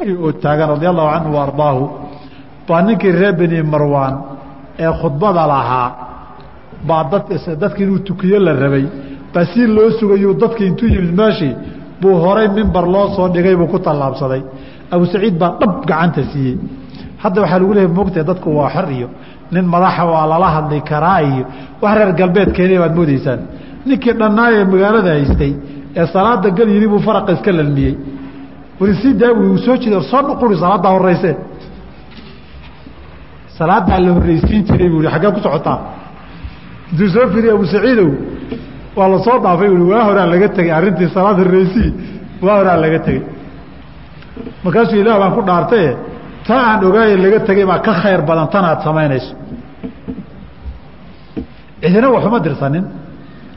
oo taagan radia allahu canhu ardaahu baa ninkii reer beni marwaan ee khudbada lahaa baa dad dadki inuu tukiyo la rabay baa si loo sugayuu dadki intuu yimid meeshii buu horay mimbar loo soo dhigay buu ku tallaabsaday. Abu saciid baa dhab gacanta siiyey. Hadda waxaa lagu leeyahy mogtae dadku waa xor iyo nin madaxa waa lala hadli karaa iyo wax reer galbeed keenay baad moodaysaan ninkii dhannaayee magaalada haystay ee salaada gal yidhi buu faraqa iska lalmiyey wali sii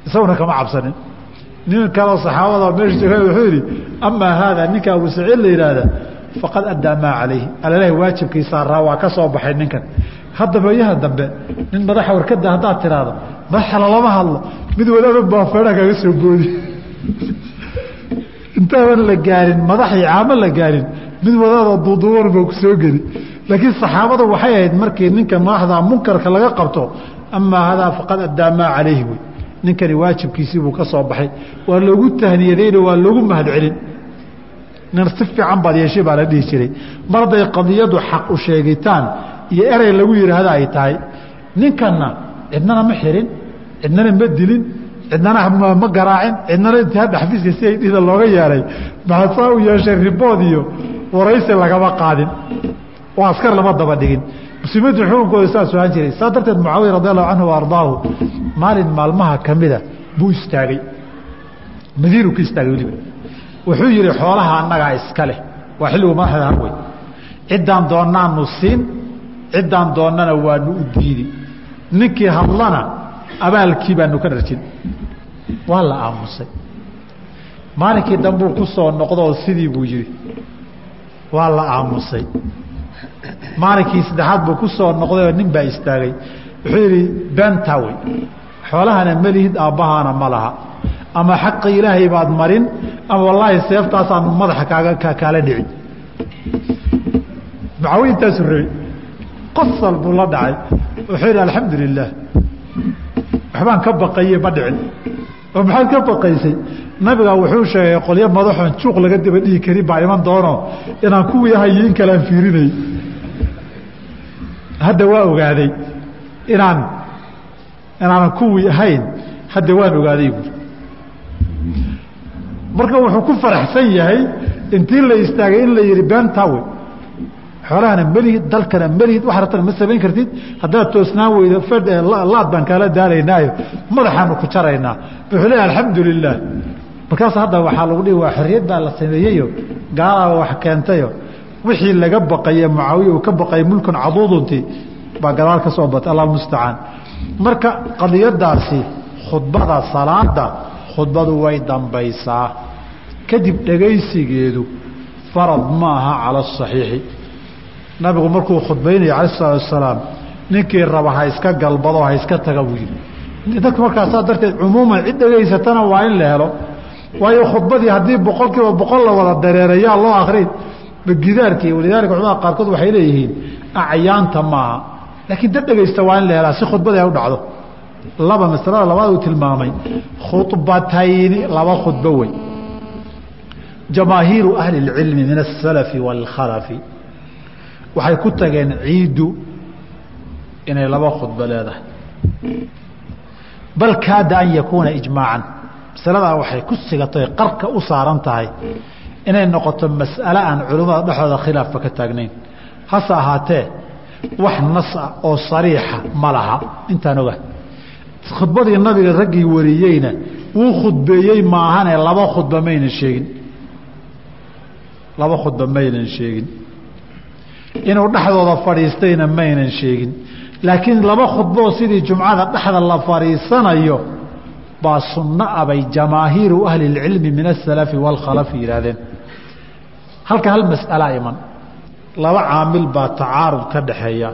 isaguna kama cabsanin nin kaloo saxaabada meesha jooga wuxuu yidhi amaa haada ninka abu saciid la yidhaahda faqad addaa maa calayhi. Alalahi waajibkiisaa raa waa ka soo baxay ninkan. Hadda bayaha dambe nin madaxa warkada haddaad tiraahdo madaxa lalama hadlo mid wadaaba baafeedha kaga soo boodi. Intaadan la gaarin madaxii caamo la gaarin mid wadaadoo duuduuban baa ku soo geli. Laakiin saxaabadu waxay ahayd markii ninka madaxda munkarka laga qabto amaa hadaa faqad addaa maa calayhi. wey ninkani waajibkiisii buu ka soo baxay. Waa loogu tahniyadayno waa loogu mahad celin nin si fiican baad yeeshay baa la dhihi jiray. Mar hadday qadiyadu xaq u sheegitaan iyo erey lagu yidhaahda ay tahay. Ninkanna cidnana ma xirin cidnana ma dilin cidnana ma garaacin cidnana intihaa dhaxfiiska si ay dhida looga yeeray. Maxasaa u yeeshay ribood iyo waraysi lagama qaadin. Oo askar lama daba dhigin muslimiintu xukunkooda saas ahaan jiray. Saa darteed mucaawiya radi allahu canhu wa ardaahu maalin maalmaha ka mida buu istaagay. Madiinu ka istaagay weliba. Wuxuu yihi xoolaha annagaa iska leh. Waa xilligu madaxda harwey ciddaan doonaanu siin ciddaan doonnana waanu u diidi. Ninkii hadlana abaalkii baanu ka dharjin. Waa la aamusay. Maalinkii dambuu ku soo noqdooo sidii buu yihi waa la aamusay maalinkii saddexaad buu ku soo noqdayoo nin baa istaagay. Wuxuu yidhi bentawe xoolahana melihid aabbahaana ma laha. Ama xaqi ilaahay baad marin ama wallaahi seeftaasaanu madaxa kaaga kaala dhicin. Mucaawiya intaasu rabi qosal buu la dhacay. Wuxuu yidhi alxamdu lilaah waxbaan ka baqaye ma dhicin. Oo maxaad ka baqaysay nabiga wuxuu sheegay qolyo madaxoon juuq laga daba dhihi karin baa iman doono inaan kuwii ahayo in kalean fiirinay. Hadda waa ogaaday inaan inaanan kuwii ahayn hadda waan ogaaday buuri marka wuxuu ku faraxsan yahay intii la istaagay in la yihi bentawe xoolahana melihid dalkana melihid wax ratana ma samayn kartid? Haddaad toosnaan weydo fed laad baan kaala daalaynaayo madaxaanu ku jaraynaa wuxuu leeyahy alxamdu lilah markaas hadda waxaa lagu dhihi waa xorriyad baa la sameeyeyo gaalaa wax keentayo wixii laga baqaye mucaawiya uu ka baqayay mulkan caduudunti baa gadaal ka soo batay allah mustacaan. Marka qadiyadaasi khudbada salaada khudbadu way dambaysaa. Kadib dhegaysigeedu farad ma aha cala asaxiixi nabigu markuu khudbaynaya cala salaatu wasalaam ninkii raba ha iska galbado ha iska taga buu yihi dadku markaasaa darteed cumuuman cid dhegaysatana waa in la helo waayo khudbadii haddii boqol boqol la wada dareerayaa loo akrin gidaarkii walidaalika culamada qaarkood waxay leeyihiin acyaanta maaha. Laakiin dad dhegaysta waa in la si khudbadii ay u dhacdo. Laba masalada labaad uu tilmaamay khubatayni laba khudbo wey. Jamaahiiru ahli اlcilmi min asalafi wاlkhalafi waxay ku tageen ciiddu inay laba khudbo leedahay. Bal kaada an yakuuna ijmaacan masaladaa waxay ku sigatay qarka u saaran tahay inay noqoto mas'ale aan culimmada dhexooda khilaafba ka taagnayn. Hase ahaatee wax nas ah oo sariixa ma laha. Intaan oga. Khudbadii nabiga raggii wariyeyna wuu khudbeeyey maahane laba khudba maynan sheegin. Laba khudba maynan sheegin. Inuu dhexdooda fadhiistayna maynan sheegin. Laakiin laba khudboo sidii jumcada dhexda la fadhiisanayo baa sunno ah bay jamaahiiru ahli اlcilmi min asalafi wاlkhalafi yidhaahdeen. Halka hal mas'alaa iman. Laba caamil baa tacaarud ka dhaxeeya.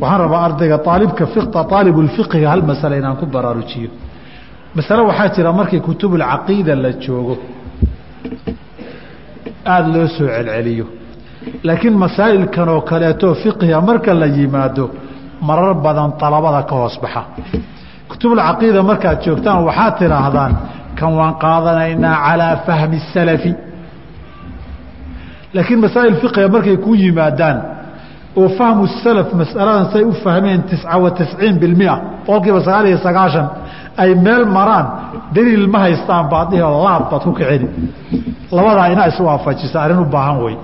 Waxaan rabaa ardayga aalibka aalibulfiqiga hal masale inaan ku baraarujiyo. Masale waxaa jira markii kutubulcaqiida la joogo. Aada loo soo celceliyo. Laakiin masaa'ilkan oo kaleeto fiqiga marka la yimaado marar badan dalabada ka hoos baxa kutubulcaqiida markaad joogtaan waxaad tidhaahdaan kan waan qaadanaynaa calaa fahmi salafi laakiin masaa'il fiqiga markay ku yimaadaan oo fahmu salaf masaladan say u fahmeen tisca wa bilmia boqol kiiba sagaal iyo sagaashan ay meel maraan daliil ma haystaan baad dhihi laad baad ku kicini labadaa inaa iswaafajisa arrin u baahan wey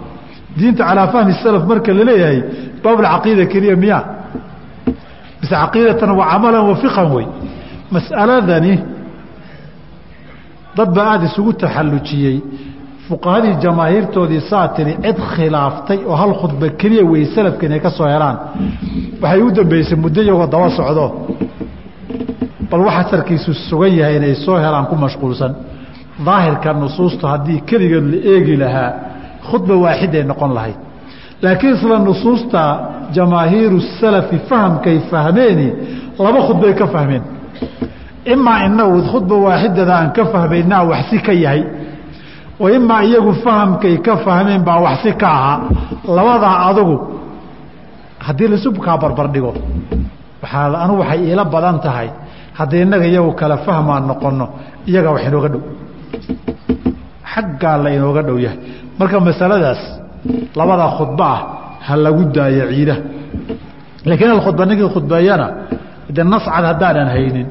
diinta calaa fahmi salaf marka la baabulcaqiida keliya miya mise caqiidatan wa camalan wa fiqan wey. Mas'aladani dad baa aada isugu taxallujiyey. Fuqahadii jamaahiirtoodii saa cid khilaaftay oo hal khudba keliya wey salafka inay ka soo helaan. Waxay u dambeysay muddo iyagoo daba socdo. Bal wax asarkiisu sugan yahay inay soo helaan ku mashquulsan. Daahirka nusuusta haddii keligeed la eegi lahaa khudba waaxiday noqon lahayd laakiin isla nusuusta jamaahiiru salafi fahamkay fahmeeni laba khudbay ka fahmeen. Imaa inagu khudba waaxidada aan ka fahmaynaa waxsi ka yahay. Wa imaa iyagu fahamkay ka fahmeen baa waxsi ka ahaa labadaa adugu haddii laisubkaa barbardhigo anugu waxay iila badan tahay. Haddii innaga iyagu kala fahmaan noqono iyagaa wax inooga dhow. Xaggaa la inooga dhow yahay. Marka masaladaas labada khudbo ah ha lagu daayo ciidaha laakiin alkhudba ninkii khudbeeyana de nascad haddaanan haynin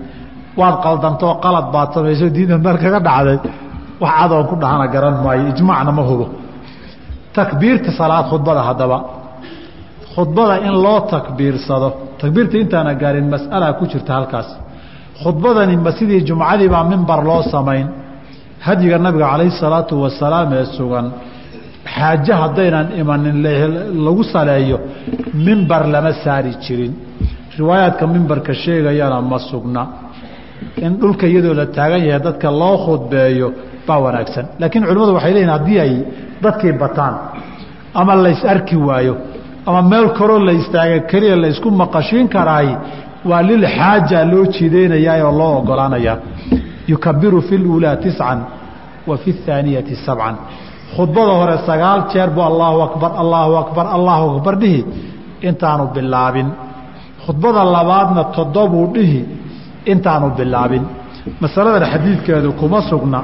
waad qaldantoo qalad baad samayso diinta meel kaga dhacday wax cadoon ku dhahana garan maayo ijmaacna ma hubo. Takbiirta salaad khudbada haddaba khudbada in loo takbiirsado takbiirta intaana gaarin mas'alaa ku jirta halkaas. Khudbadani ma sidii jumcadii baa mimbar loo samayn hadyiga nabiga calayhi salaatu wasalaam ee sugan xaaje haddaynan imanin lagu saleeyo mimbar lama saari jirin. Riwaayaadka mimbarka sheegayana ma sugna. In dhulka iyadoo la taagan yahay dadka loo khudbeeyo baa wanaagsan. Laakiin culimmadu waxay leeyihiin haddii ay dadkii bataan ama lays arki waayo ama meel koroo la istaaga keliya la maqashiin karaay waa lilxaaja loo jiidaynayaa oo loo ogolaanayaa yukabiru fi luulaa tiscan wa fi اhaaniyati sabcan khudbada hore sagaal jeer buu allaahu akbar allaahu akbar allaahu akbar dhihi. Intaanu bilaabin. Khudbada labaadna toddobuu dhihi. Intaanu bilaabin. Masaladan xadiidkeedu kuma sugna.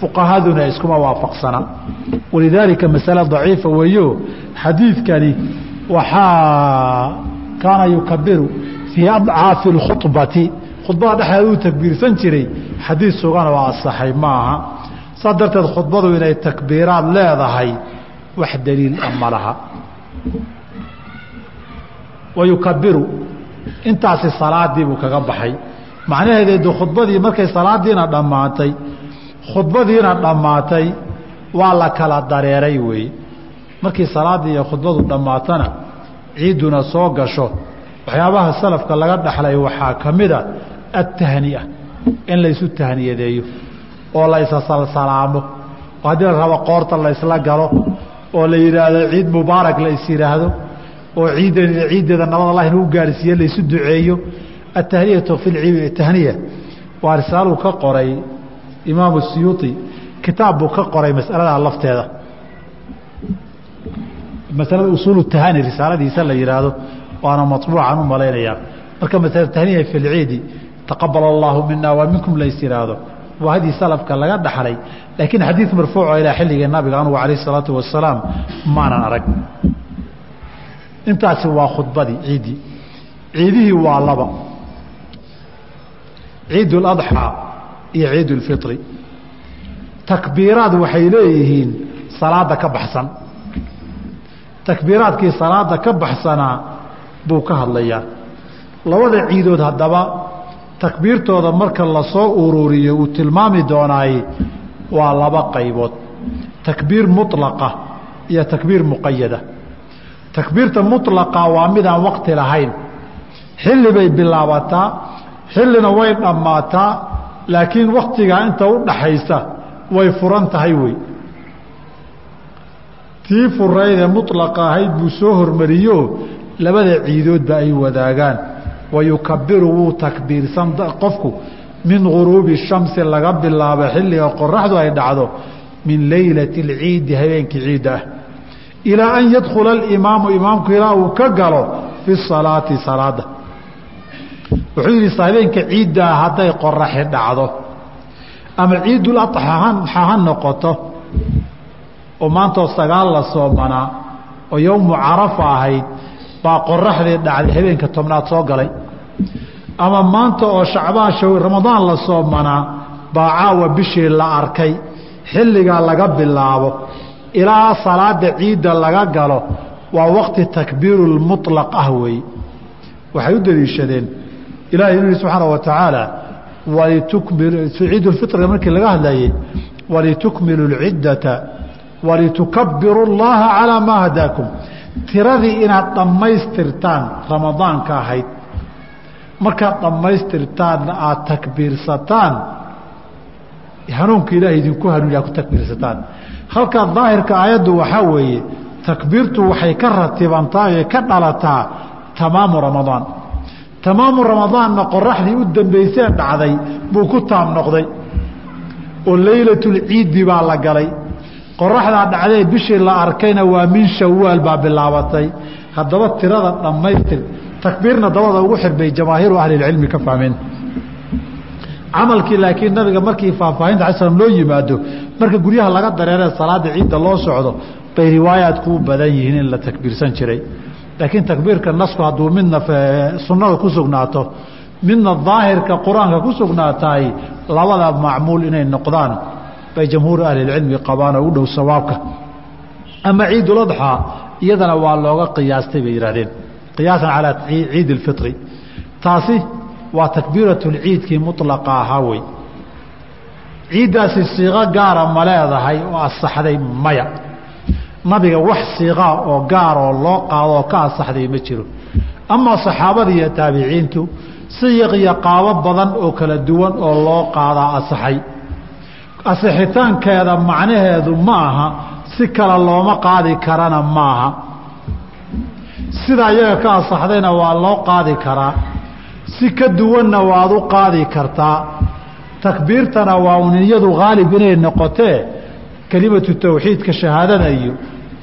Fuqahaduna iskuma waafaqsana. Walidaalika masale daciifa weeyo. Xadiidkani waxaa kaana yukabiru fii adcaafi اkhubati khudbada dhexdeeda uu takbiirsan jiray. Xadiid sugan oo asaxay maaha saa darteed khudbadu inay takbiiraad leedahay wax daliil a ma laha. Wa yukabiru intaasi salaadii buu kaga baxay. Macnaheedeedu khudbadii markay salaadiina dhammaatay khudbadiina dhammaatay waa la kala dareeray weeye markii salaaddii iyo khudbadu dhammaatana ciidduna soo gasho waxyaabaha salafka laga dhaxlay waxaa ka mida attahni'a in laysu tahniyadeeyo oo la isasalsalaamo oo haddii la rabo qoorta laysla galo oo la yidhaahdo ciid mubaarak la yidhaahdo oo ciiddan ciiddeeda nabad allah inuu gaarhsiiye laysu duceeyo atahniyatu fi tahniya waa risaaluu ka qoray imaamu siyuuطi kitaab buu ka qoray masaladaa lafteeda. Masalada usuulu tahani risaaladiisa la yidhaahdo waana maطbuucan u malaynayaa. Marka masala tahniya fi lciidi taqabal allahu mina wa minkum lays yidhaahdo haddii salafka laga dhaxlay laakiin xadii marfuuco ilaa xilligii nabiga anugu alayh salaatu wasalaam maanan arag. Intaasi waa khudbadii ciiddii ciidihii waa laba. Ciid اladxaa iyo ciid اlfiri takbiiraad waxay leeyihiin salaada ka baxsan. Takbiiraadkii salaada ka baxsanaa buu ka hadlayaa. Labada ciidood haddaba takbiirtooda marka la soo uruuriyo uu tilmaami doonaay waa laba qaybood. Takbiir mulaqa iyo takbiir muqayada. Takbiirta mulaqa waa midaan wakti lahayn. Xilli bay bilaabataa xillina way dhammaataa laakiin waktigaa inta u dhaxaysa way furan tahay wey. Tii furaydee mulaqa ahayd buu soo hormariyo labada ciidoodba ay wadaagaan wayukabiru wuu takbiirsan qofku min guruubi shamsi laga bilaabo xilliga qoraxdu ay dhacdo min leylati اlciidi habeenkii ciidda ah ilaa an yadkhula alimaamu imaamku ilaa uu ka galo fi salaati salaada wuxuu yidhi habeenka ciiddaa hadday qoraxi dhacdo ama ciidul adxa ha noqoto oo maantoo sagaal la soomanaa oo yowmu carafa ahayd baa qoraxdii dhacday habeenka tobnaad soo galay ama maanta oo shacbaan shaw ramadaan la soomanaa baa caawa bishii la arkay xilligaa laga bilaabo ilaa salaada ciidda laga galo waa waqti takbiirulmuطlaq ah weeye waxay u daliishadeen ilahay inuu yihi subxaana wa tacaala ciidulfitriga markii laga hadlayey walitukmilu اlciddata walitukabiru اllaha calaa maa hadaakum tiradii inaad dhammaystirtaan ramadaanka ahayd. Markaad dhammaystirtaanna aada takbiirsataan hanuunka ilaahay idinku hanuuniyaa ku takbiirsataan. Halkaa daahirka aayaddu waxaa weeye takbiirtu waxay ka ratibantaa ee ka dhalataa tamaamu ramadaan. Tamaamu ramadaanna qoraxdii u dambaysee dhacday buu ku taam noqday. Oo leylatulciidi baa la galay qoraxdaa dhacdee bishii la arkayna waa min shawaal baa bilaabatay. Haddaba tirada dhammaystir takbiirna dabada ugu xirbay jamaahiiru ahlilcilmi ka fahmeen. Camalkii laakiin nabiga markii faahfaahinta slam loo yimaado marka guryaha laga dareeree salaada ciidda loo socdo bay riwaayaadku u badan yihiin in la takbiirsan jiray. Laakiin takbiirka nasku hadduu midna sunnada ku sugnaato midna daahirka qur'aanka ku sugnaatahay labada macmuul inay noqdaan bay jamhuuru ahlilcilmi qabaan oo u dhow sawaabka. Ama ciiduladxaa iyadana waa looga qiyaastay bay yidhahdeen qiyaasan calaa ciid ilfitri taasi waa takbiiratulciidkii mulaqa ahaa wey. Ciiddaasi siiqo gaara ma leedahay oo asaxday maya. Nabiga wax siiqaa oo gaaroo loo qaado oo ka asaxday ma jiro. Amaa saxaabada iyo taabiciintu siyiq iyo qaabo badan oo kala duwan oo loo qaadaa asaxay asixitaankeeda macnaheedu ma aha si kale looma qaadi karana maaha. Sida iyaga ka asaxdayna waa loo qaadi karaa si ka duwanna waad u qaadi kartaa. Takbiirtana waa un iyadu haalib inay noqotee kelimatu tawxiidka shahaadada iyo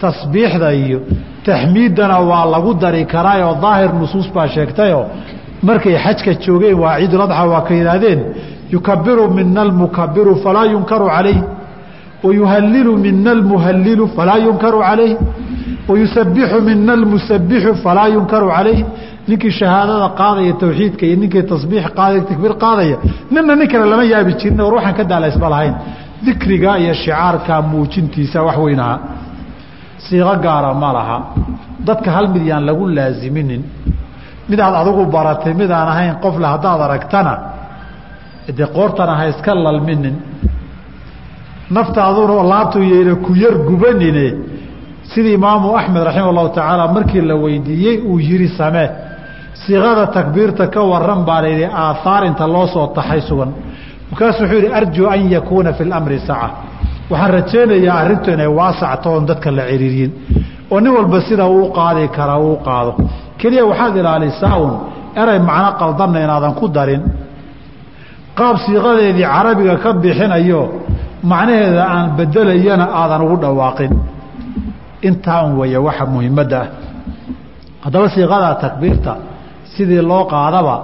tasbiixda iyo taxmiiddana waa lagu dari karaayoo daahir nusuus baa sheegtayoo markay xajka joogeen waa ciiduladxa waa ka yidhaahdeen yukabiru mina almukabiru falaa yunkaru calayh wayuhalilu mina almuhalilu falaa yunkaru calayh wayusabixu mina almusabixu falaa yunkaru calayh ninkii shahaadada qaadaya tawxiidka iyo ninkii tasbiix qaadaya takbiir qaadaya nina nin kale lama yaabi jirin war waxaan ka daalaysma lahayn dikriga iyo shicaarka muujintiisa wax weynaha siiqo gaara ma laha dadka hal mid yaan lagu laasiminin midaad adigu baratay midaan ahayn qofle haddaad aragtana dee qoortana ha iska lalminin. Naftaaduna laabtu yayna ku yar gubanine. Sidii imaamu axmed raxima allahu tacaala markii la weydiiyey uu yihi samee siiqada takbiirta ka waran baa layidhi aaaar inta loo soo taxay sugan. Markaasu wuxuu yidhi arjuu an yakuuna fi lamri saca. Waxaan rajaynayaa arrintu inay waasacto oon dadka la ciriiriyin oo nin walba sida uu qaadi karaa uu qaado. Keliya waxaad ilaalisaa un eray macno qaldanna inaadan ku darin qaab siiqadeedii carabiga ka bixinayo macnaheeda aan bedelayana aadan ugu dhawaaqin. Intaa un weeye waxa muhimadda ah. Haddaba siiqada takbiirta sidii loo qaadaba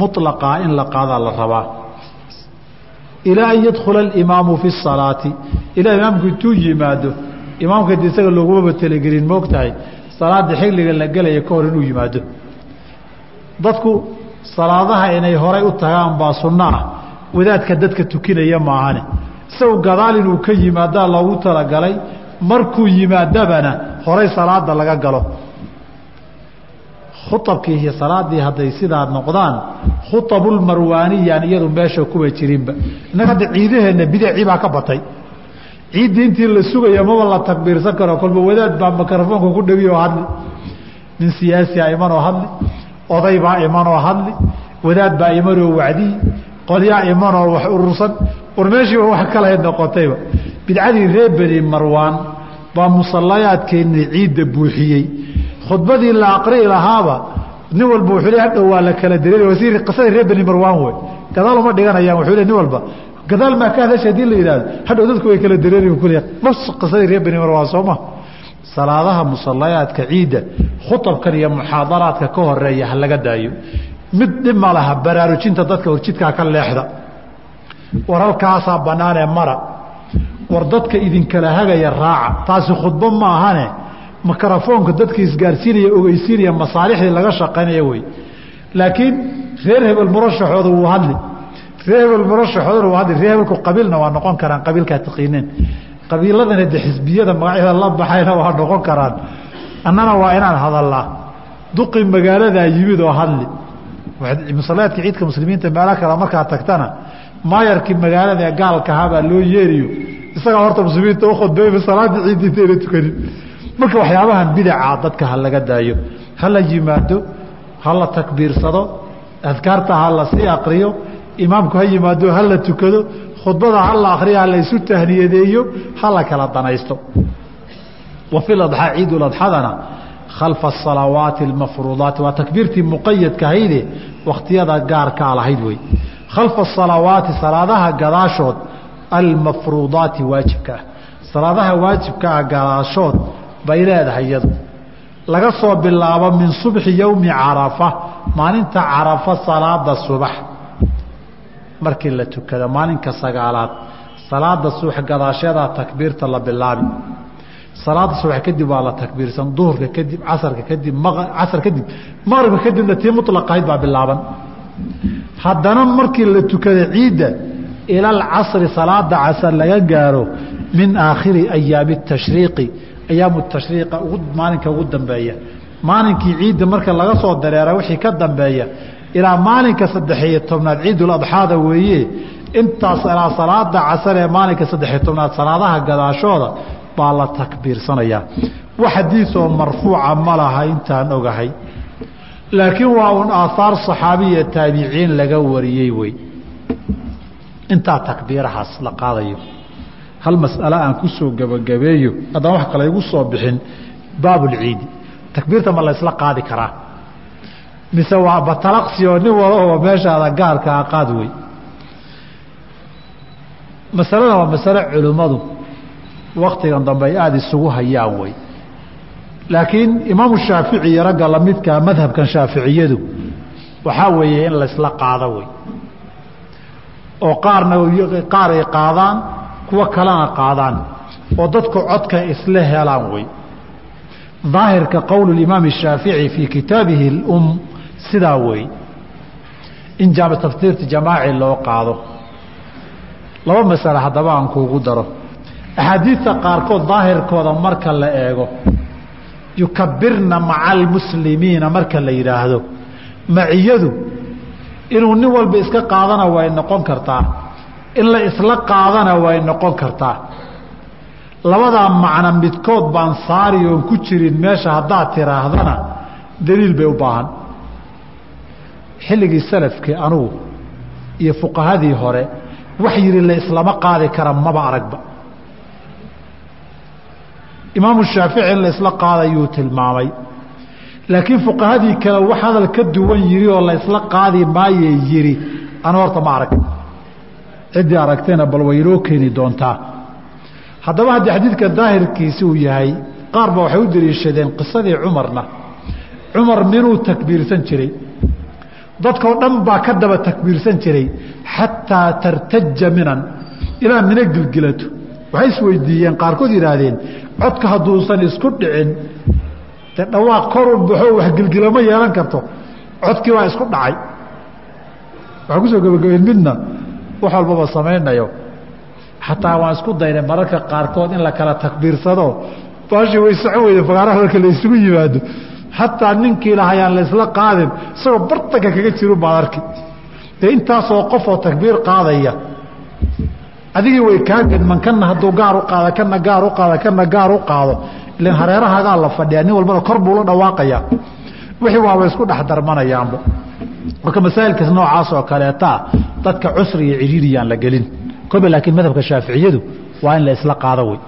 muطlaqaa in la qaadaa la rabaa. Ilaa an yadkhula alimaamu fi salaati. Ilaa imaamku intuu yimaado imaamka d isaga loogumaba telegelin moog tahay salaada xilliga la gelaya ka hor inuu yimaado. Dadku salaadaha inay horay u tagaan baa sunno ah wadaadka dadka tukinaya maahane. Isagu gadaal inuu ka yimaadaa loogu talagalay markuu yimaadabana horay salaada laga galo. Khuabkii iyo salaadii hadday sidaa noqdaan khuabulmarwaaniyaan iyadu meesha kuwa jirinba. Innaga hadda ciidaheenna bidacii baa ka batay. Ciiddii intii la sugaya maba la takbiirsan karo kolba wadaad baa mikrofoonka ku dhegiyoo hadli. Nin siyaasiaa imanoo hadli oday baa imanoo hadli wadaad baa imanoo wacdiyi qolyaa imanoo wax urursan war meeshiiba wax kalahayd noqotayba. Bidcadii reer beni marwaan baa musallayaadkeenni ciidda buuxiyey. Khudbadii la aqri'i lahaaba nin walba wuxuu le hadhow waa la kala diray wasiir qisadii reer beni marwaan wey gadaal uma dhiganayaan wuxuu le nin walba gadaal maa ka hadasha haddii la yidhahdo hadhow dadku way kala dareeri kul nafs qisadii reer bani marwaan sooma salaadaha musallayaadka ciidda khutabkan iyo muxaadaraadka ka horreeya ha laga daayo mid dhib ma laha baraarujinta dadka horjidkaa ka leexda. War halkaasaa bannaanee mara. War dadka idinkala hagaya raaca. Taasi khudbo ma ahane. Mikrofoonka dadka isgaarsiinaya ogeysiinaya masaalixdii laga shaqaynaya wey. Laakiin reer hebel murashaxooda wuu hadli. Reer hebel murashaxoodana wuu hadli. Reer hebelku qabiilna waa noqon karaan qabiilkaa taqiineen qabiiladana de xisbiyada magacyada la baxayna waa noqon karaan. Annana waa inaan hadalnaa duqi magaaladaa yimid oo hadli musalaadka ciidka muslimiinta meelo kale markaa tagtana maayarkii magaalada ee gaalkahabaa loo yeeriyo. Isagaa horta muslimiinta u khudbayba salaada ciidda intayna tukanin. Marka waxyaabahan bidaca dadka ha laga daayo. Ha la yimaado ha la takbiirsado adkaarta ha la sii akriyo imaamku ha yimaado ha la tukado khudbada ha la akriyo ha la isu tahniyadeeyo ha la kala danaysto. Wa fi ladxaa ciiduladxadana khalfa asalawaati almafruudaati waa takbiirtii muqayadka hayde wakhtiyada gaarkaa lahayd wey khalfa asalawaati salaadaha gadaashood almafruudaati waajibka ah salaadaha waajibka ah gadaashood bay leedahay iyadu laga soo bilaabo min subxi yowmi carafa maalinta carafa salaada subax markii la tukado maalinka sagaalaad salaada subax gadaasheedaa takbiirta la bilaabi salaada subax kadib waa la takbiirsan duhurka kadib casarka kadib casar kadib maqribka kadibna tii mulaqahayd baa bilaaban. Haddana markii la tukada ciidda ila alcasri salaada casar laga gaaro min aakhiri ayaami tashriiqi ayaamu tashriiqa maalinka ugu dambeeya. Maalinkii ciidda marka laga soo dareera wixii ka dambeeya ilaa maalinka saddexiyo tobnaad ciiduladxaada weeye intaas ilaa salaada casar ee maalinka saddexiyo tobnaad salaadaha gadaashooda baa la takbiirsanayaa wax marfuuca ma intaan ogahay. Laakiin waa un aahaar saxaabiya taabiciin laga wariyey wey. Intaa takbiirahaas la qaadayo. Hal mas'ale aan ku soo gebagabeeyo haddaan wax kale igu soo bixin baabulciidi takbiirta ma la ysla qaadi karaa. Mise waa batalaqsi oo nin walahoo meeshaada gaarkaa qaad wey. Masalada waa masale culimmadu waktigan dambe ay aada isugu hayaan wey laakiin imaamu shaafici iyo ragga lamidkaa madhabkan shaaficiyadu waxaa weeye in laysla qaado wey oo qaarna qaar ay qaadaan kuwo kalena qaadaan. Oo dadku codka isla helaan wey daahirka qowl imaam shaafici fii kitaabihi اlum sidaa wey in tafsiirta jamaaci loo qaado. Laba masale haddaba aan kuugu daro axaadiidta qaarkood daahirkooda marka la eego yukabirna maca almuslimiina marka la yidhaahdo maciyadu inuu nin walba iska qaadana way noqon kartaa in la isla qaadana way noqon kartaa. Labadaa macno midkood baan saari oon ku jirin meesha haddaad tiraahdana daliil bay u baahan. Xilligii salafkii anugu iyo fuqahadii hore wax yidhi la islama qaadi kara maba aragba imaamu shaafici in la isla qaadayuu tilmaamay. Laakiin fuqahadii kale wax hadal ka duwan yiri oo la isla qaadi maayey yiri anu horta ma arag ciddii aragtayna bal way keeni doontaa. Haddaba haddii xadiidka daahirkiisi uu yahay qaar ba waxay u daliishadeen qisadii cumarna. Cumar minuu takbiirsan jiray. Dadkoo dhan baa ka daba takbiirsan jiray xataa tartaja minan ilaa mina gilgilato waxay isweydiiyeen qaarkood yidhaahdeen codka hadduusan isku dhicin de dhawaaq koru baxo wax gilgilama yeelan karto. Codkii baa isku dhacay. Waxaa ku soo gebagabeyn midna wax walbaba samaynayo. Xataa waan isku daynay mararka qaarkood in la takbiirsado. Baashii way socon weyde fagaaraha marka la yimaado. Xataa ninkii lahayaan laysla qaadin isagoo bartanka kaga jiru baad arki. Dee intaasoo qofoo takbiir qaadaya adigii way kaa gedman kana hadduu gaar u qaado kana gaar u qaado kana gaar u qaado. Ilan hareerahagaa la fadhiyaa nin walbana kor buu la dhawaaqayaa. Wixii waaba isku dhex darmanayaanba. Marka masaa'ilkaas noocaas oo kaleetaa dadka cusri iyo ciriiriyaan la gelin. Kolba laakiin madhabka shaaficiyadu waa in la qaado wey.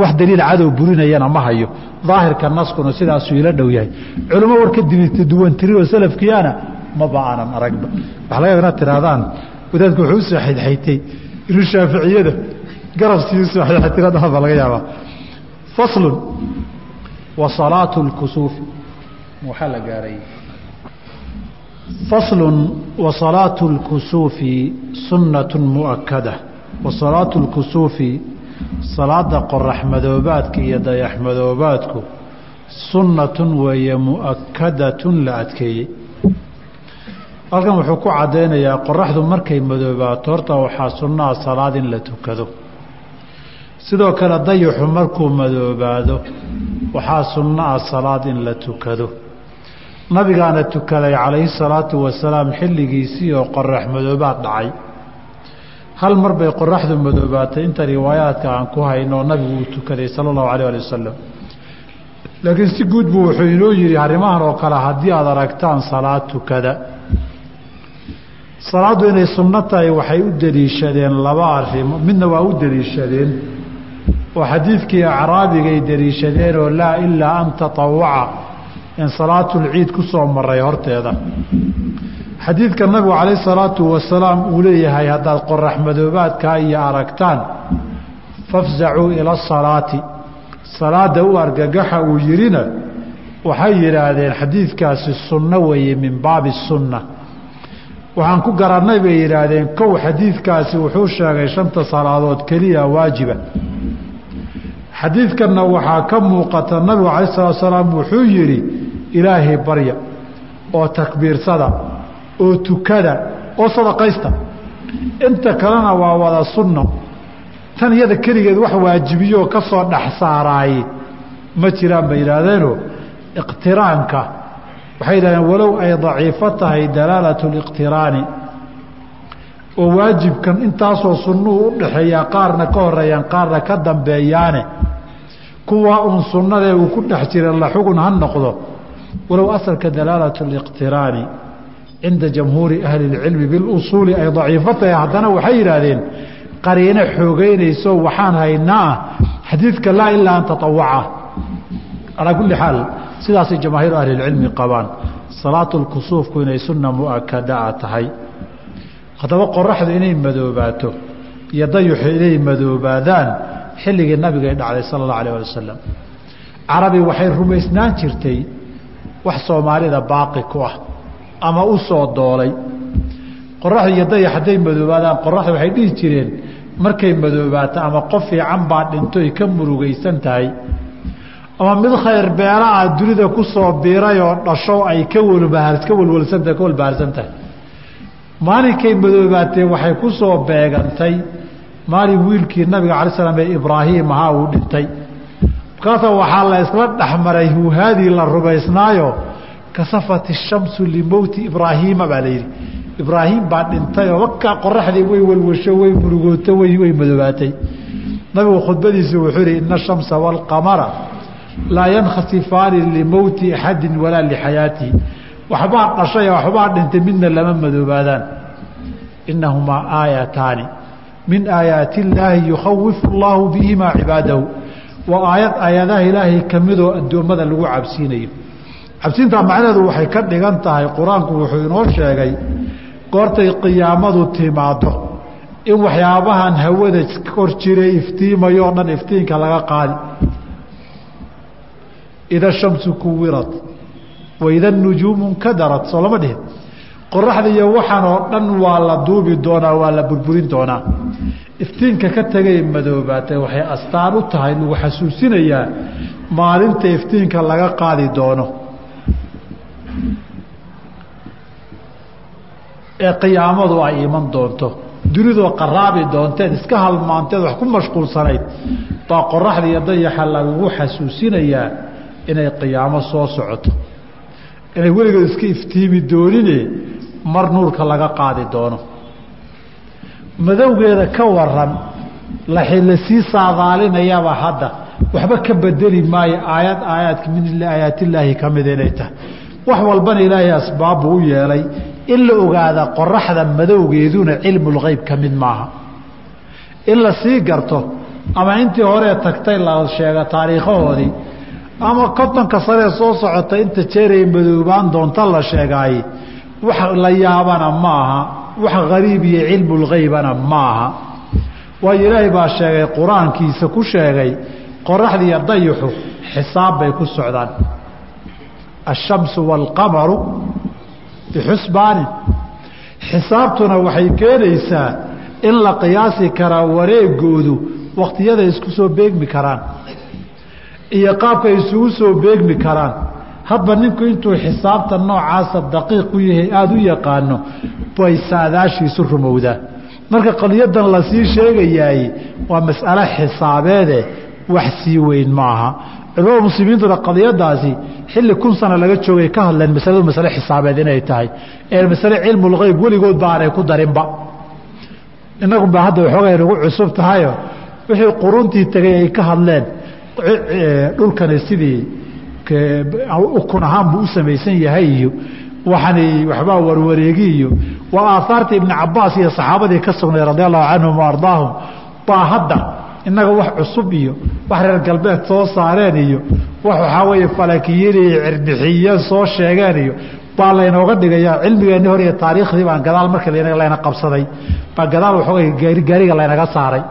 Wax daliil cadow burinayana ma hayo. Daahirka naskuna sidaasuu ila dhow yahay. Culimo war ka duwan tiri oo salafkiyaana maba aanan aragba. Waxa laga inaad tihaahdaan wadaadku wuxuu xaydxaytay inuu shaaficiyada garab sii u soo xaydxaytay baa laga yaabaa faslun wa salaatu lkusuufi waxaa la gaaray. Faslun wa salaatu lkusuufi sunnatu mu'akada wa salaatu lkusuufi salaada qorax madoobaadka iyo dayax madoobaadku sunnatun weeye mu'akadatun la adkeeyey halkan wuxuu ku caddaynayaa qoraxdu markay madoobaato horta waxaa sunnaha salaad in la tukado. Sidoo kale dayaxu markuu madoobaado waxaa sunnaha salaad in la tukado. Nabigaana tukaday calayhi salaatu wasalaam xilligiisii oo qorax madoobaad dhacay. Hal mar bay qoraxdu madoobaatay inta riwaayaadka aan ku hayno nabigu uu tukaday sala allahu alayh ali wasalam laakiin si guud buu wuxuu inoo yidhi arrimahan oo kale haddii aad aragtaan salaad tukada salaaddu inay sunno tahay waxay u deliishadeen laba arrimo midna waa u deliishadeen oo xadiidkii acraabigay deliishadeen oo laa ilaa an tatawaca in salaatulciid ku soo maray horteeda. Xadiidka nabigu calayh salaatu wasalaam uu leeyahay haddaad qorax madoobaadkaa iyo aragtaan fafzacuu ila asalaati salaada u argagaxa uu yidhina waxay yidhaahdeen xadiidkaasi sunno weeye min baabi sunna waxaan ku garannay bay yidhaahdeen kow xadiidkaasi wuxuu sheegay shanta salaadood keliya waajiba. Xadiidkanna waxaa ka muuqata nabigu calayi salatu salaam wuxuu yidhi ilaahay barya oo takbiirsada oo tukada oo sadaqaysta. Inta kalena waa wada sunno. Tan iyada keligeed wax waajibiyooo ka soo dhex saaraaye ma jiraan bay yidhaahdeenoo? Iqtiraanka waxay yidhahdeen walow ay daciifo tahay dalaalatu liqtiraani oo waajibkan intaasoo sunnuhu u dhaxeeyaa qaarna ka horeeyaan qaarna ka dambeeyaane. Kuwa uun sunnadee uu ku dhex jira la xugun ha noqdo. Walow asalka dalaalatu liqtiraani cinda jamhuuri ahli اlcilmi bilusuuli ay daciifo tahay haddana waxay yidhaahdeen qariino xoogeynayso waxaan haynaa ah xadiidka laa ilaa an tatawaca calaa kulli xaal sidaasay jamaahiiru ahli اlcilmi qabaan salaatu lkusuufku inay sunna mu'akadaa tahay. Haddaba qoraxdu inay madoobaato iyo dayuxu inay madoobaadaan xilligii nabigay dhacday sala اllahu alah ali wasalam carabi waxay rumaysnaan jirtay wax soomaalida baaqi ku ah ama u soo doolay. Qoraxda iyo dayax hadday madoobaadaan qoraxda waxay dhihi jireen markay madoobaato ama qof fiican baa dhintoy ka murugaysan tahay ama mid khayr beela ah dunida ku soo biiray oo dhasho ay ka ka walwalsanta ka walbaharsan tahay maalinkay madoobaatee waxay ku soo beegantay. Maalin wiilkii nabiga cala slam ee ibraahim ahaa uu dhintay. Markaasoo waxaa la dhexmaray huhaadii la rumaysnaayo kasafat ishamsu limowti ibraahiima baa layidhi ibraahim baa dhintay oo wakaa qoraxdii way walwasho way murugooto way way madoobaatay. Nabigu khudbadiisu wuxuu yihi ina ashamsa waalqamara laa yankhasifaani limowti axadin walaa lixayaatihi waxbaa dhashay waxbaa dhintay midna lama madoobaadaan. Inahumaa aayataani. Min aayaati illaahi yukhawifu allaahu bihimaa cibaadahu. Waa aayad aayadaha ilaahay ka midoo addoommada lagu cabsiinayo. Cabsiintaa macnaheedu waxay ka dhigan tahay qur'aanku wuxuu inoo sheegay goortay qiyaamadu timaado in waxyaabahan hawada kor jiray iftiimayo o dhan iftiinka laga qaadi ida shamsu kuwirad waida nujuumu nkadarat soo dhihin. qoraxda iyo waxaan oo dhan waa la duubi doonaa waa la burburin doonaa. iftiinka ka tegay madoobaatay waxay astaan u tahay lagu xasuusinayaa maalinta iftiinka laga qaadi doono. ee qiyaamadu ay iman doonto dunidoo qaraabi doonteed iska halmaanteed wax ku mashquulsanayd baa qoraxda iyo dayaxa lagugu xasuusinayaa inay qiyaamo soo socoto. Inay weligood iska iftiimi doonine mar nuurka laga qaadi doono. Madowgeeda ka waran la sii saadaalinayaba hadda waxba ka bedeli maayo aayad aayaadka min aayaatillaahi ka mida inay tahay. Wax walbana ilaahay asbaabbu u yeelay in la ogaada qoraxda madowgeeduna cilmulgeyb ka mid maaha. In la sii garto ama intii horee tagtay la sheega taariikhahoodii ama kontonka sanee soo socota inta jeeray madoobaan doonta la sheegaaye wax la yaabana ma aha wax hariib iyo cilmulghaybana maaha. Waayo ilaahay baa sheegay qur'aankiisa ku sheegay qoraxdiiyo dayixu xisaab bay ku socdaan. Ashamsu waalqamaru bixusbaanin xisaabtuna waxay keenaysaa in la qiyaasi karaa wareegoodu wakhtiyada isku soo beegmi karaan iyo qaabka isugu soo beegmi karaan. Hadba ninku intuu xisaabta noocaasa daqiiq u yahay aada u yaqaano bay saadaashiisu rumowdaa. Marka qadiyadan la sii sheegayaay waa mas'alo xisaabeede wax sii weyn maaha culamada muslimiintuna qadiyadaasi xilli kun sano laga joogay ka hadleen masaladu masale xisaabeed inay tahay. Ee masale cilmulgeyb weligood ba ku darinba. Inagunba hadda waxoogay nagu cusub tahayo wixii quruntii tegay ay ka hadleen dhulkani sidii ukun ahaan buu u samaysan yahay iyo waxani waxbaa warwareegi iyo waa aahaarta ibni cabaas iyo saxaabadii ka sugnay radi allahu canhum wa baa hadda innaga wax cusub iyo wax reer galbeed soo saareen iyo wax waxaa weeye falakiyiin iyo cirbixiye soo sheegeen iyo baa laynooga dhigayaa. Cilmigeenni hor iyo taariikhdii baan gadaal markii layna qabsaday baa gadaal waxoogay gaariga laynaga saaray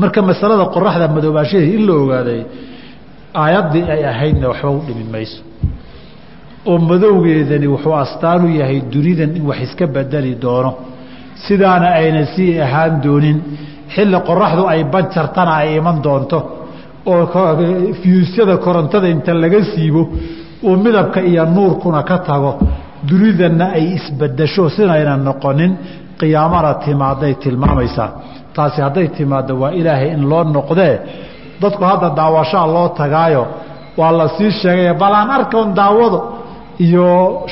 marka masalada qoraxda madoobaashadii in la ogaaday aayaddii ay ahaydna waxba u dhimi mayso. Oo madowgeedani wuxuu astaan u yahay dunidan in wax iska bedeli doono. Sidaana ayna sii ahaan doonin xilli qoraxdu ay banjartana ay iman doonto. Oo fiyuusyada korontada inta laga siibo oo midabka iyo nuurkuna ka tago dunidanna ay isbedesho sidayna noqonin qiyaamana timaaday tilmaamaysaa taasi hadday timaaddo waa ilaahay in loo noqdee. Dadku hadda daawashaa loo tagaayo waa la sii sheegay balaan arkoon daawado iyo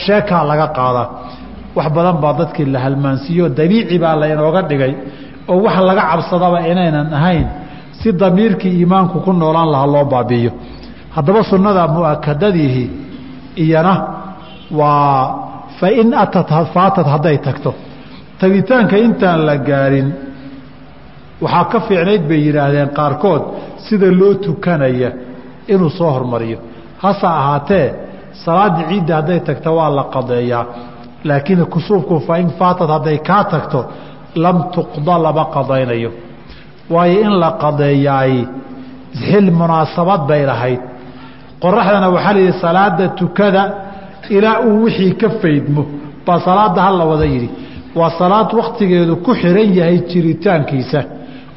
sheekaa laga qaadaa wax badan baa dadkii la halmaansiiyo dabiici baa laynooga dhigay oo wax laga cabsadaba inaynan ahayn. Si damiirkii iimaanku ku noolaan lahaa loo baabiiyo. Haddaba sunnada mu'akadadiihi iyana waa fa in atat faatad hadday tagto. Tagitaanka intaan la gaarin waxaa ka fiicnayd bay yidhaahdeen qaarkood sida loo tukanaya inuu soo hormariyo. Hase ahaatee salaaddii ciidda hadday tagto waa la qadeeyaa laakiin kusuufku fa in faatad hadday kaa tagto lam tuqda lama qadaynayo. Waayo in la qadeeyaay xil munaasabad bay lahayd. Qoraxdana waxaa la yidhi salaada tukada ilaa uu wixii ka faydmo. Baa salaadda ha la wada yidhi. Waa salaad wakhtigeedu ku xiran yahay jiritaankiisa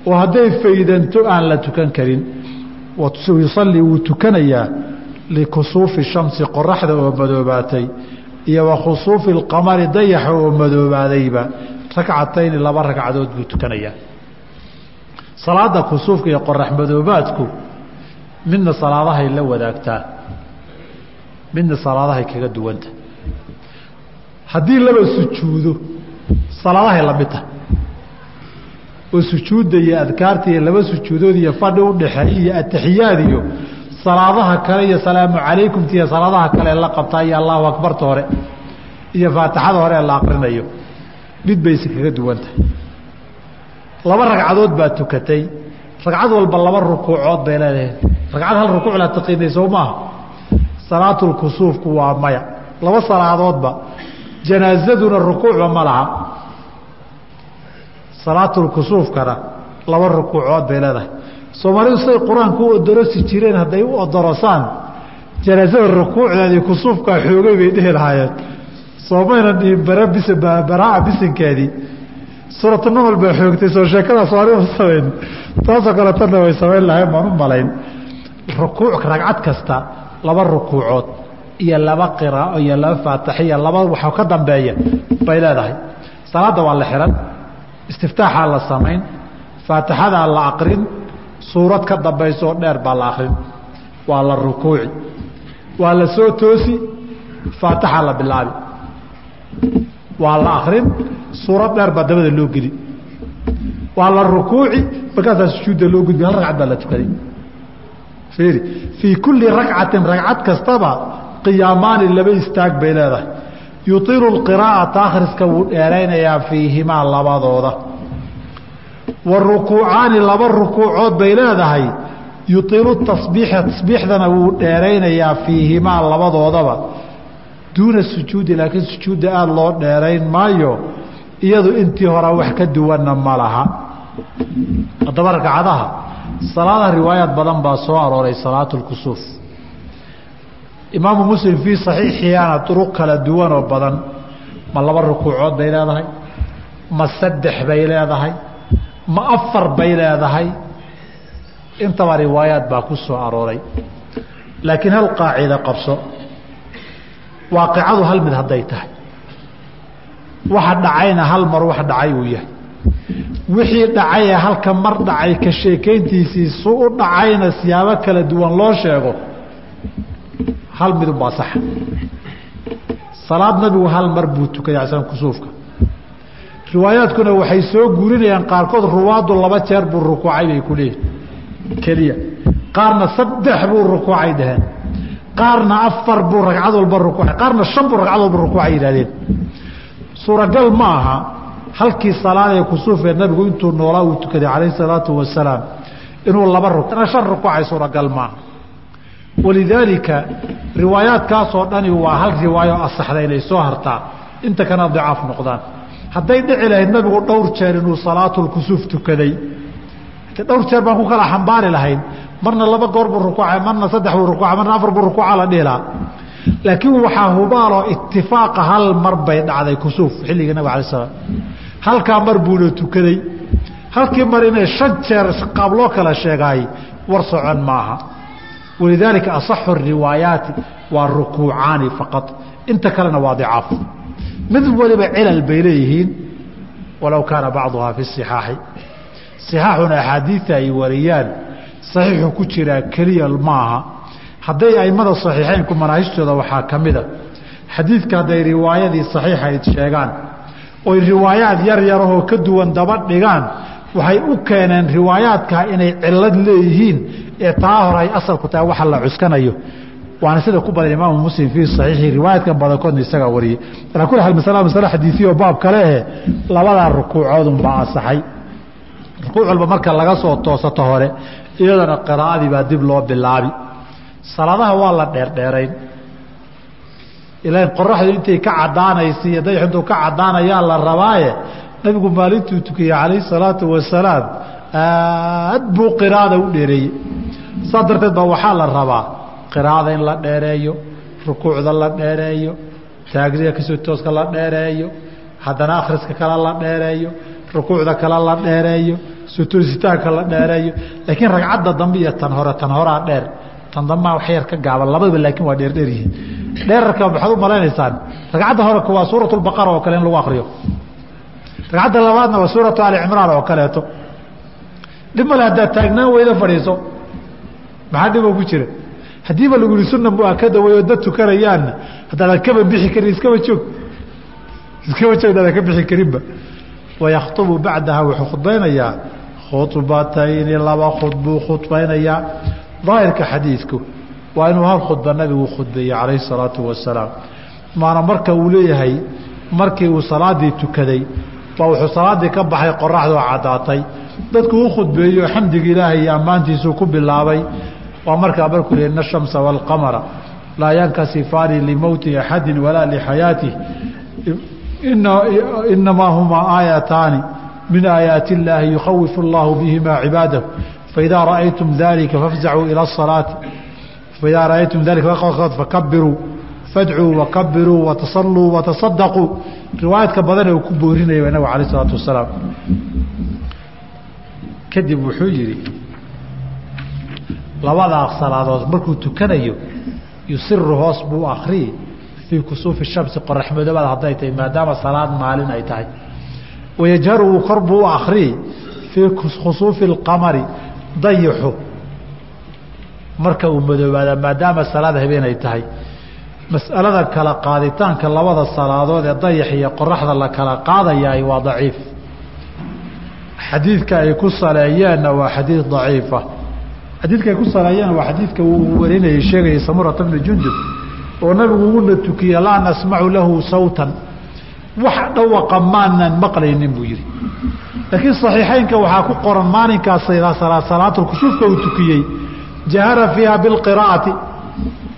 oo hadday faydanto aan la tukan karin. Yusalii wuu tukanayaa likusuufi shamsi qoraxda oo madoobaatay iyo wa khusuufi اlqamari dayaxa oo madoobaadayba ragcatayni laba ragcadood buu tukanayaa. Salaada kusuufka iyo qorax madoobaadku midna salaadahay la wadaagtaa midna salaadahay kaga duwanta. Haddii laba sujuudo salaadahay la mid tahay oo sujuudda iyo adkaarta iyo laba sujuudood iyo fadhi udhexeey iyo ataxiyaad iyo salaadaha kale iyo salaamu calaykumta iyo salaadaha kale la qabtaa iyo allahu akbarta hore iyo faatixada hore la akrinayo mid bayse kaga duwan tahay. Laba ragcadood baa tukatay. Ragcad walba laba rukuucood bay leedahay. Ragcad hal rukuuc la taqiinay soo maaha? Salaatulkusuufku waa maya. Laba salaadoodba janaazaduna rukuucba ma laha salaatulkusuufkana laba rukuucood bay leedahay. Soomaalidu siday qur'aanka u odorosi jireen hadday u odorosaan janaasada rukuucdeedii kusuufkaa xoogay bay dhihi lahaayeen. Soomaynan dhihin bara bis baraa bisinkeedii. Suuratu namal baa xoogtay soo sheekada soomaalida ma samayn taasoo kale tanna way samayn lahayn baan u malayn. Rukuuc ragcad kasta laba rukuucood iyo laba qiraao iyo laba faatixiya laba waxa ka dambeeya bay leedahay. Salaadda waa la xihan istiftaaxaa la samayn faatixadaa la aqrin suurad ka dambayso oo dheer baa la akrin waa la rukuuci waa la soo toosi faatixa la bilaabi. Waa la akrin suurad dheer baa dabada loo geli waa la rukuuci markaasaa sujuudda loo gudbi hal ragcad baa la tukaday fiiri fii kulli ragcatin ragcad kastaba qiyaamaani laba istaag bay leedahay yuilu qiraa'ata akhriska wuu dheeraynayaa fiihimaa labadooda. Wa rukuucaani laba rukuucood bay leedahay yuilu tasbiixa tasbiixdana wuu dheeraynayaa fiihimaa labadoodaba. Duuna sujuudi laakiin sujuudda aada loo dheerayn maayo iyadu intii hore wax ka duwanna ma laha. Haddaba ragcadaha salaadaha riwaayaad badan baa soo arooray salaatu lkusuuf imaamu muslim fii saxiixiyaana duruq kala duwan oo badan ma laba rukuucood bay leedahay ma saddex bay leedahay ma afar bay leedahay. Intaba riwaayaad baa ku soo arooray. Laakiin hal qaacida qabso waaqicadu hal mid hadday tahay. Waxa dhacayna hal mar wax dhacay uu yahay. Wixii dhacayee halka mar dhacay ka sheekayntiisii su u dhacayna siyaabo kala duwan loo sheego hal midunbaa saxa salaad nabigu hal mar buu tukaday asan kusuufka. Riwaayaadkuna waxay soo guurinayaan qaarkood ruwaadu laba jeer buu rukuucay bay ku keliya. Qaarna saddex buu rukuucay dhaheen. Qaarna afar buu ragcad walba rukuucay. Qaarna shan buu ragcad walba rukuucay yidhahdeen suuragal ma aha halkii salaadee kusuufee nabigu intuu noolaa uu tukaday calayhi salaatu wasalaam inuu laba shan rukuucay suuragal maaha walidaalika riwaayaadkaasoo dhani waa hal riwaayo asaxda inay soo hartaa inta kana dicaaf noqdaan. Hadday dhici lahayd nabigu dhowr jeer inuu salaatulkusuuf tukaday. Dhowr jeer baan ku kala xambaari lahayn marna laba goor buu rukuucay marna saddex buu rukuucay marna afar buu rukuuca la dhihi lahaa. Laakiin waxaa hubaaloo itifaaqa hal mar bay dhacday kusuuf xilligii nabig alay slam halkaa mar buuna tukaday. Halkii mar inay shan jeer qaab kala sheegaay war socon maaha walidaalika asaxu riwaayaati waa rukuucaani faqad inta kalena waa dicaaf mid waliba cilal bay leeyihiin walow kaana bacduhaa fi sixaaxi. Sixaaxuna axaadiida ay wariyaan saxiixu ku jiraa keliya maaha. Hadday aimada saxiixeynku manaahijtooda waxaa ka mida xadiidka hadday riwaayadii saxiixayd sheegaan oy riwaayaad yar yarahoo ka duwan daba dhigaan waxay u keeneen riwaayaadkaa inay cilad leeyihiin ee taa hore ay asalku tahay waxa la cuskanayo. Waana sida ku badan imaamu muslim fii saxiixi riwaayadkan badankoodna isagaa wariyey. Alaa kuli xaal masala masale xadiisiyo baab kale ehe labadaa rukuucoodunbaa asaxay rukuuc walba marka laga soo toosato hore iyadana qiraa'adii baa dib loo bilaabi. Salaadaha waa la dheerdheerayn. Ilan qoraxdu intay ka caddaanaysa iyo dayax intuu ka caddaanayaa la rabaaye nabigu maalintuu tukiyey calayhi salaatu wasalaam aad buu qiraada u dheereeyey. Saas darteed baa waxaa la rabaa qiraada in la dheereeyo rukuucda la dheereeyo taagniga ka soo tooska la dheereeyo haddana akhriska kale la dheereeyo rukuucda kale la dheereeyo sutoositaanka la dheereeyo. Laakiin ragcadda dambe iyo tan hore tan horaa dheer tan dambaa wax yar ka gaaban labadaba laakiin waa dheerdheer yihiin. Dheerarka maxaad u malaynaysaan ragcadda hore waa suuratulbaqara oo kale in lagu akriyo ragcadda labaadna waa suuratu aali cimraan oo kaleeto. Dhib haddaad taagnaan weyda fadhiiso. Maxaa dhiboo ku jira? Haddiiba lagu yihi sunna mu'akada oo dad tukanayaanna haddaadan kaba bixi karin iskaba joog. Iskaba joog hadaadan ka bixi karinba. Wayakhubu bacdaha wuxuu khudbaynayaa. Khubatayni laba khud khudbaynayaa. Daahirka xadiidku waa inuu hal khudba nabigu khudbeeyey calayhi salaatu wasalaam maana marka uu leeyahay markii uu salaadii tukaday baa wuxuu salaaddii ka baxay qoraxdoo caddaatay. Dadku u khudbeeyo xamdiga ilaahay iyo ammaantiisuu ku bilaabay. Waa markaa markuu yidhi ina ashamsa waalqamara laa yankasifaani limowti axadin walaa lixayaatih inamaa humaa aayataani min aayaati illaahi yukhawifu allaahu bihimaa cibaadahu. Faidaa raaytum dalika fafzacuu ila salaati. Faidaa raaytum dalika fakabiruu fadcuu waqabiruu watasalluu watasadaquu riwaayadka badanee uu ku boorinayo inagu calaih isalaatu wasalaam kadib wuxuu yidhi labadaa salaadood markuu tukanayo yusiru hoos buu akriyi fii kusuufi shamsi qorax hadday tahay maadaama salaad maalin ay tahay. Wayajharuu kor buu u fii khusuufi اlqamari dayixu. Marka uu madoobaada maadaama salaad habeen ay tahay mas'alada kala qaaditaanka labada salaadood ee dayax iyo qoraxda la kala qaadayaay waa daciif. Xadiidka ay ku saleeyeenna waa xadiid daciifa xadiidka ay ku saleeyeen waa xadiidka uu warinayay sheegayay samurata bni jundub oo nabigu uguna tukiye laa nasmacu lahu sawtan. Wax dhawaqa maanan maqlaynin buu yihi laakiin صaxiixeynka waxaa ku qoran maalinkaas salaatulkusuufka uu tukiyey jahara fiiha biاlqira'ati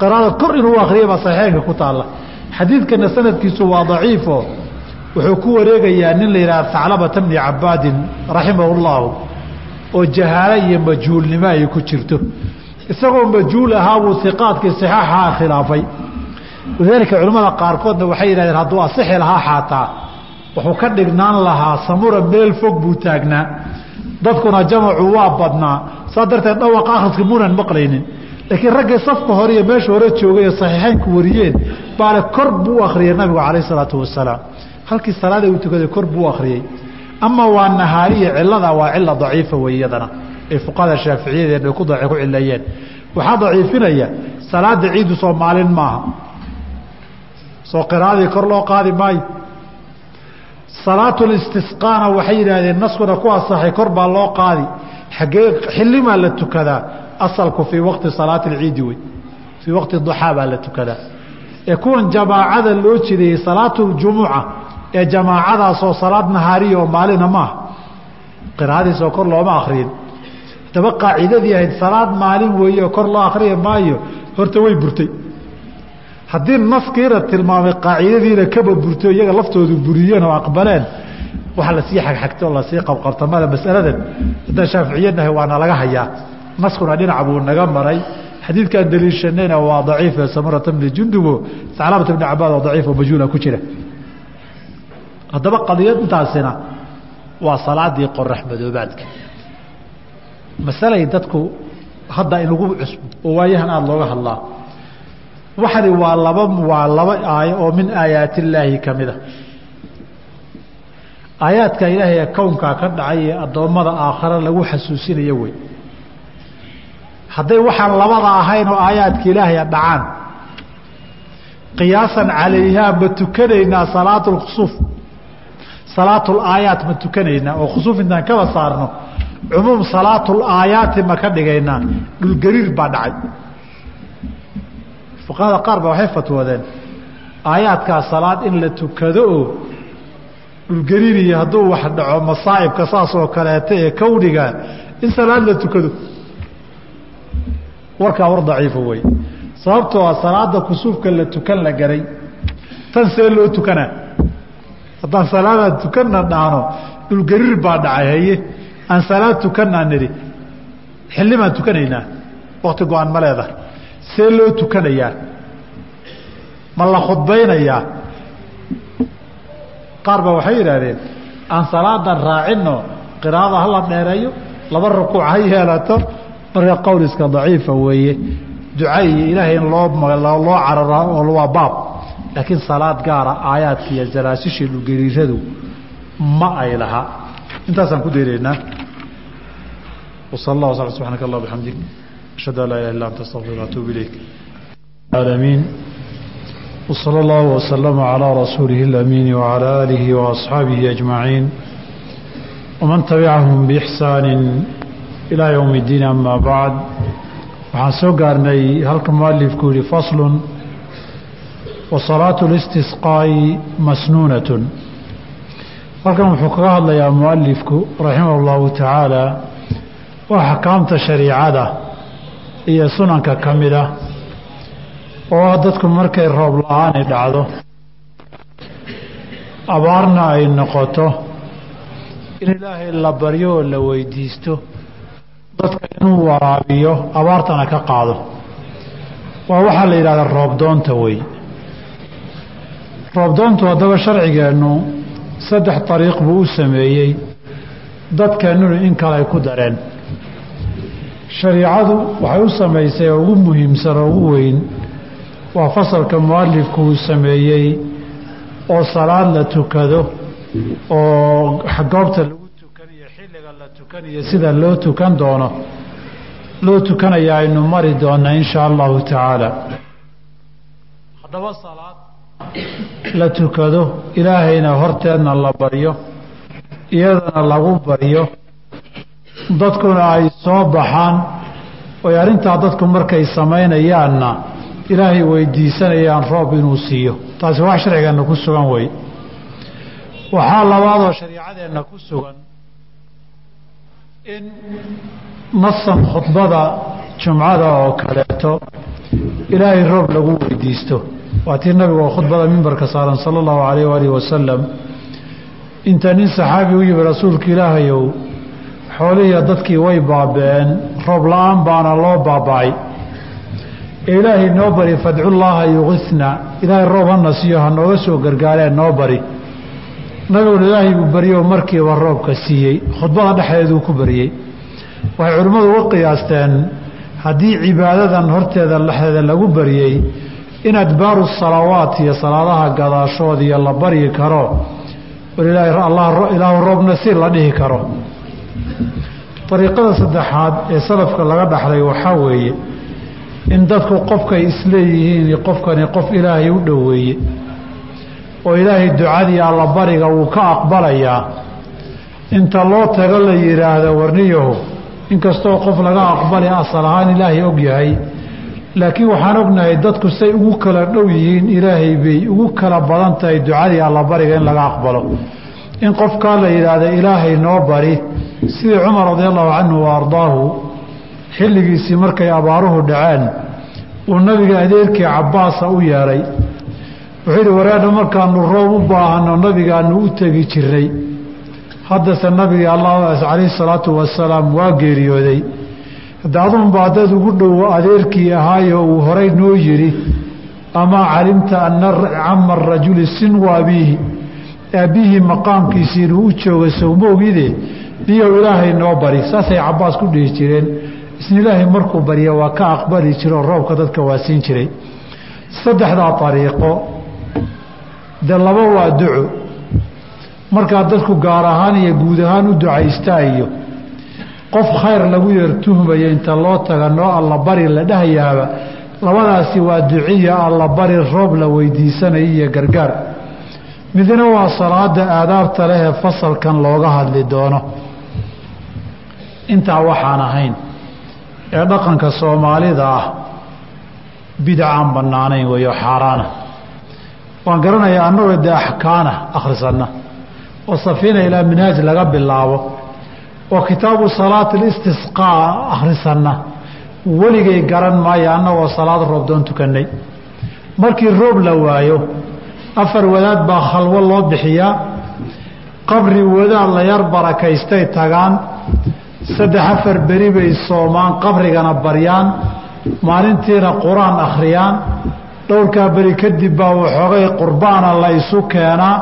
qiraada kor inuu akriyay baa صaxiixeynka ku taala xadiidkana sanadkiisu waa daciifo. Wuxuu ku wareegayaa nin la yidhaha haclabata bni cabaadin raximahu llahu oo jahaalo iyo majhuulnimo ay ku jirto. Isagoo majhuul ahaabuu iqaadkii saxaaxaa khilaafay. Walidaalika culimmada qaarkoodna waxay yidhahdeen hadduu asixi lahaa xaataa wuxuu ka dhignaan lahaa samura meel fog buu taagnaa. Dadkuna jamacu waa badnaa. Saa darteed dhawaqa akhriska muunan maqlaynin laakiin raggii safka hore iyo meesha hore joogay ee saxiixaynku wariyeen baale kor buu u akhriyey nabigu calayh isalaatu wasalaam. Halkii salaada uu tukaday kor buu u akhriyey. Ama waa nahaariya cilada waa cila daciifa wey iyadana. Ay fuqahada shaaficiyadeen ay ku cileeyeen waxaa daciifinaya salaada ciidu soo maalin maaha. Soo qiraadii kor loo qaadi maayo. Salaatulistisqaana waxay yidhaahdeen naskuna ku asaxay kor baa loo qaadi. Xaggee xilimaa la tukadaa asalku fii waqti salaati alciidi wey fii waqti duxaa baa la tukadaa. Ee kuwan jamaacada loo jideeyey salaatuljumuca ee jamaacadaasoo salaad nahaariya oo maalina maaha qiraadiisoo kor looma akriyin haddaba qaacidadii ahayd salaad maalin weeye oo kor loo akriya maayo horta way burtay. Haddii naskiina tilmaamay qaacidadiina kaba burto iyaga laftoodu buriyeen oo aqbaleen waxa la sii xagxagta oo la sii qabqabtamada masaladan haddaan shaaficiyanahay waana laga hayaa naskuna dhinac buu naga maray. Xadiidkaan daliishanayna waa daciif samurata bni jundubo saclaabata bni cabaad oo daciif oo majhuula ku jira. Haddaba qadiyad intaasina waa salaadii qorax madoobaadka. Masalay dadku hadda inagu cusbo oo waayahan aada looga hadlaa. Waxani waa laba waa laba aayo oo min aayaat illaahi ka mid a. Aayaadka ilaahay ee kownkaa ka dhacay ee addoommada aakhare lagu xasuusinayo wey hadday waxaan labada ahayn oo aayaadka ilaahay dhacaan. Qiyaasan calayhaa ma tukanaynaa salaatu lkhusuuf salaatul aayaat ma tukanaynaa. Oo khusuuf intaan kaba saarno cumuum salaatul aayaati ma ka dhigaynaa. Dhulgariir baa dhacay. Fuqahada qaar baa waxay fatwoodeen aayaadkaa salaad in la tukado oo dhulgariiriyo hadduu wax dhaco masaa'ibka saas oo kaleeta ee kawniga in salaad la tukado warkaa war daciifa wey sababtoo a salaada kusuufka la tukan la garay tan see loo tukanaa. Haddaan salaadaan tukanna dhahno dhulgariir baa dhacay haye? Aan salaad tukannaa nidhi xillimaan tukanaynaa. Wakti go'aan ma leedahay. See loo tukanayaa ma la khudbaynayaa. Qaar baa waxay yidhaahdeen aan salaadan raacinno qiraada hala dheereeyo laba rukuuc ha yeelato marka qowliska daciifa weeye duca iyo ilaahay in loo loo carara oo waa baab laakiin salaad gaara aayaadka iyo jalaasishii dhulgariiradu ma ay laha intaasaan ku daynaynaa وصلى الله وسلم سبحانك الله وبحمدك أشهد أن لا إله إلا أنت أستغفرك وأتوب إليك العالمين وصلى الله وسلم على رسوله الأمين وعلى آله وأصحابه أجمعين ومن تبعهم بإحسان ilaa yowmi iddiin amaa bacd. Waxaan soo gaarnay halka mualifku yihi faslun wasalaatu listisqaa'i masnuunatun. Halkan wuxuu kaga hadlayaa mualifku raximah allahu tacaala waa axkaamta shariicada iyo sunanka ka mid ah oo ah dadku markay roob la'aani dhacdo abaarna ay noqoto in ilaahay la baryo oo la weydiisto dadka inuu waraabiyo abaartana ka qaado. Waa waxaa la yidhahdaa roobdoonta wey roobdoontu haddaba sharcigeennu saddex dariiq buu u sameeyey dadkeennunu in kale ay ku dareen. Shariicadu waxay u samaysay oo ugu muhiimsan oo ugu weyn waa fasalka mualifku uu sameeyey oo salaad la tukado oo goobta lagu tukaniyo xilliga la tukaniyo sida loo tukan doono loo tukanaya aynu mari doonaa in shaa allahu tacaala. Haddaba salaad la tukado ilaahayna horteedna la baryo iyadana lagu baryo dadkuna ay soo baxaan oy arrintaa dadku markay samaynayaanna ilaahay weydiisanayaan roob inuu siiyo. Taasi wax sharcigeenna ku sugan wey waxaa labaadoo shariicadeenna ku sugan in nasan khudbada jumcada oo kaleeto ilaahay roob lagu weydiisto. Waa tii nabigu oo khudbada mimbarka saaran sala allahu calayh waalihi wasalam inta nin saxaabi u yimi rasuulka ilaahayow xoolihiiyo dadkii way baaba'een roob la'aan baana loo baaba'ay ee ilaahay noo bari fadcullaaha yuqisna ilaahay roob hana siiyo ha nooga soo gargaareen noo bari nabiguna ilaahay buu bariyoo markiiba roobka siiyey khudbada dhexdeeduu ku bariyey. Waxay culimmadu uga qiyaasteen haddii cibaadadan horteeda dhexdeeda lagu bariyey in adbaaru salawaat iyo salaadaha gadaashood iyo la baryi karo ilaahu roobna si la dhihi karo. Ariiqada saddexaad ee salafka laga dhaxlay waxaa weeye in dadku qofkay isleeyihiin qofkani qof ilaahay u dhoweeye oo ilaahay ducadii allabariga wuu ka aqbalayaa inta loo tago la yidhaahdo warniyahu inkastoo qof laga aqbali asal ahaan ilaahay og yahay. Laakiin waxaan ognahay dadku say ugu kala dhow yihiin ilaahay bay ugu kala badan tahay ducadii allabariga in laga aqbalo. In qofkaa la yidhaahdo ilaahay noo bari sidii cumar radiallahu canhu wa ardaahu xilligiisii markay abaaruhu dhaceen uu nabiga adeerkii cabbaasa u yeedhay wuxuu yidhi wareedha markaanu roob u baahano nabigaanu u tegi jirnay haddase nabigii allah calayhi salaatu wasalaam waa geeriyooday. Hadda adunbaa dad ugu dhow adeerkii ahaayo uu horay noo yidhi amaa calimta ana cama rajuli sinwa abiihi? Aabbihii maqaamkiisii inuu u jooga sowmoogide niyow ilaahay noo bari. Saasay cabbaas ku dhihi jireen isna ilaahay markuu barya waa ka aqbali jiroo roobka dadka waa siin jiray. Saddexdaa ariiqo de laba waa duco. Markaa dadku gaar ahaan iyo guud ahaan u ducaystaa iyo qof khayr lagu yar tuhmayo inta loo taga noo allabari la dhahayaaba labadaasi waa duciya allabari roob la weydiisanayo iyo gargaar. Midna waa salaada aadaabta leh ee fasalkan looga hadli doono. Intaa waxaan ahayn ee dhaqanka soomaalida ah bidacaan bannaanayn weeyo xaaraana waan garanayaa annagoo dee axkaana akhrisanna oo safiina ilaa minhaaj laga bilaabo oo kitaabu salaati listisqaa akhrisanna weligay garan maayo annagoo salaad roob doon tukannay. Markii roob la waayo afar wadaad baa khalwo loo bixiyaa qabri wadaad la yar barakaystay tagaan saddex afar beri bay soomaan qabrigana baryaan maalintiina qur'aan akhriyaan dhowrkaa beri kadib baa waxoogay qurbaana la isu keenaa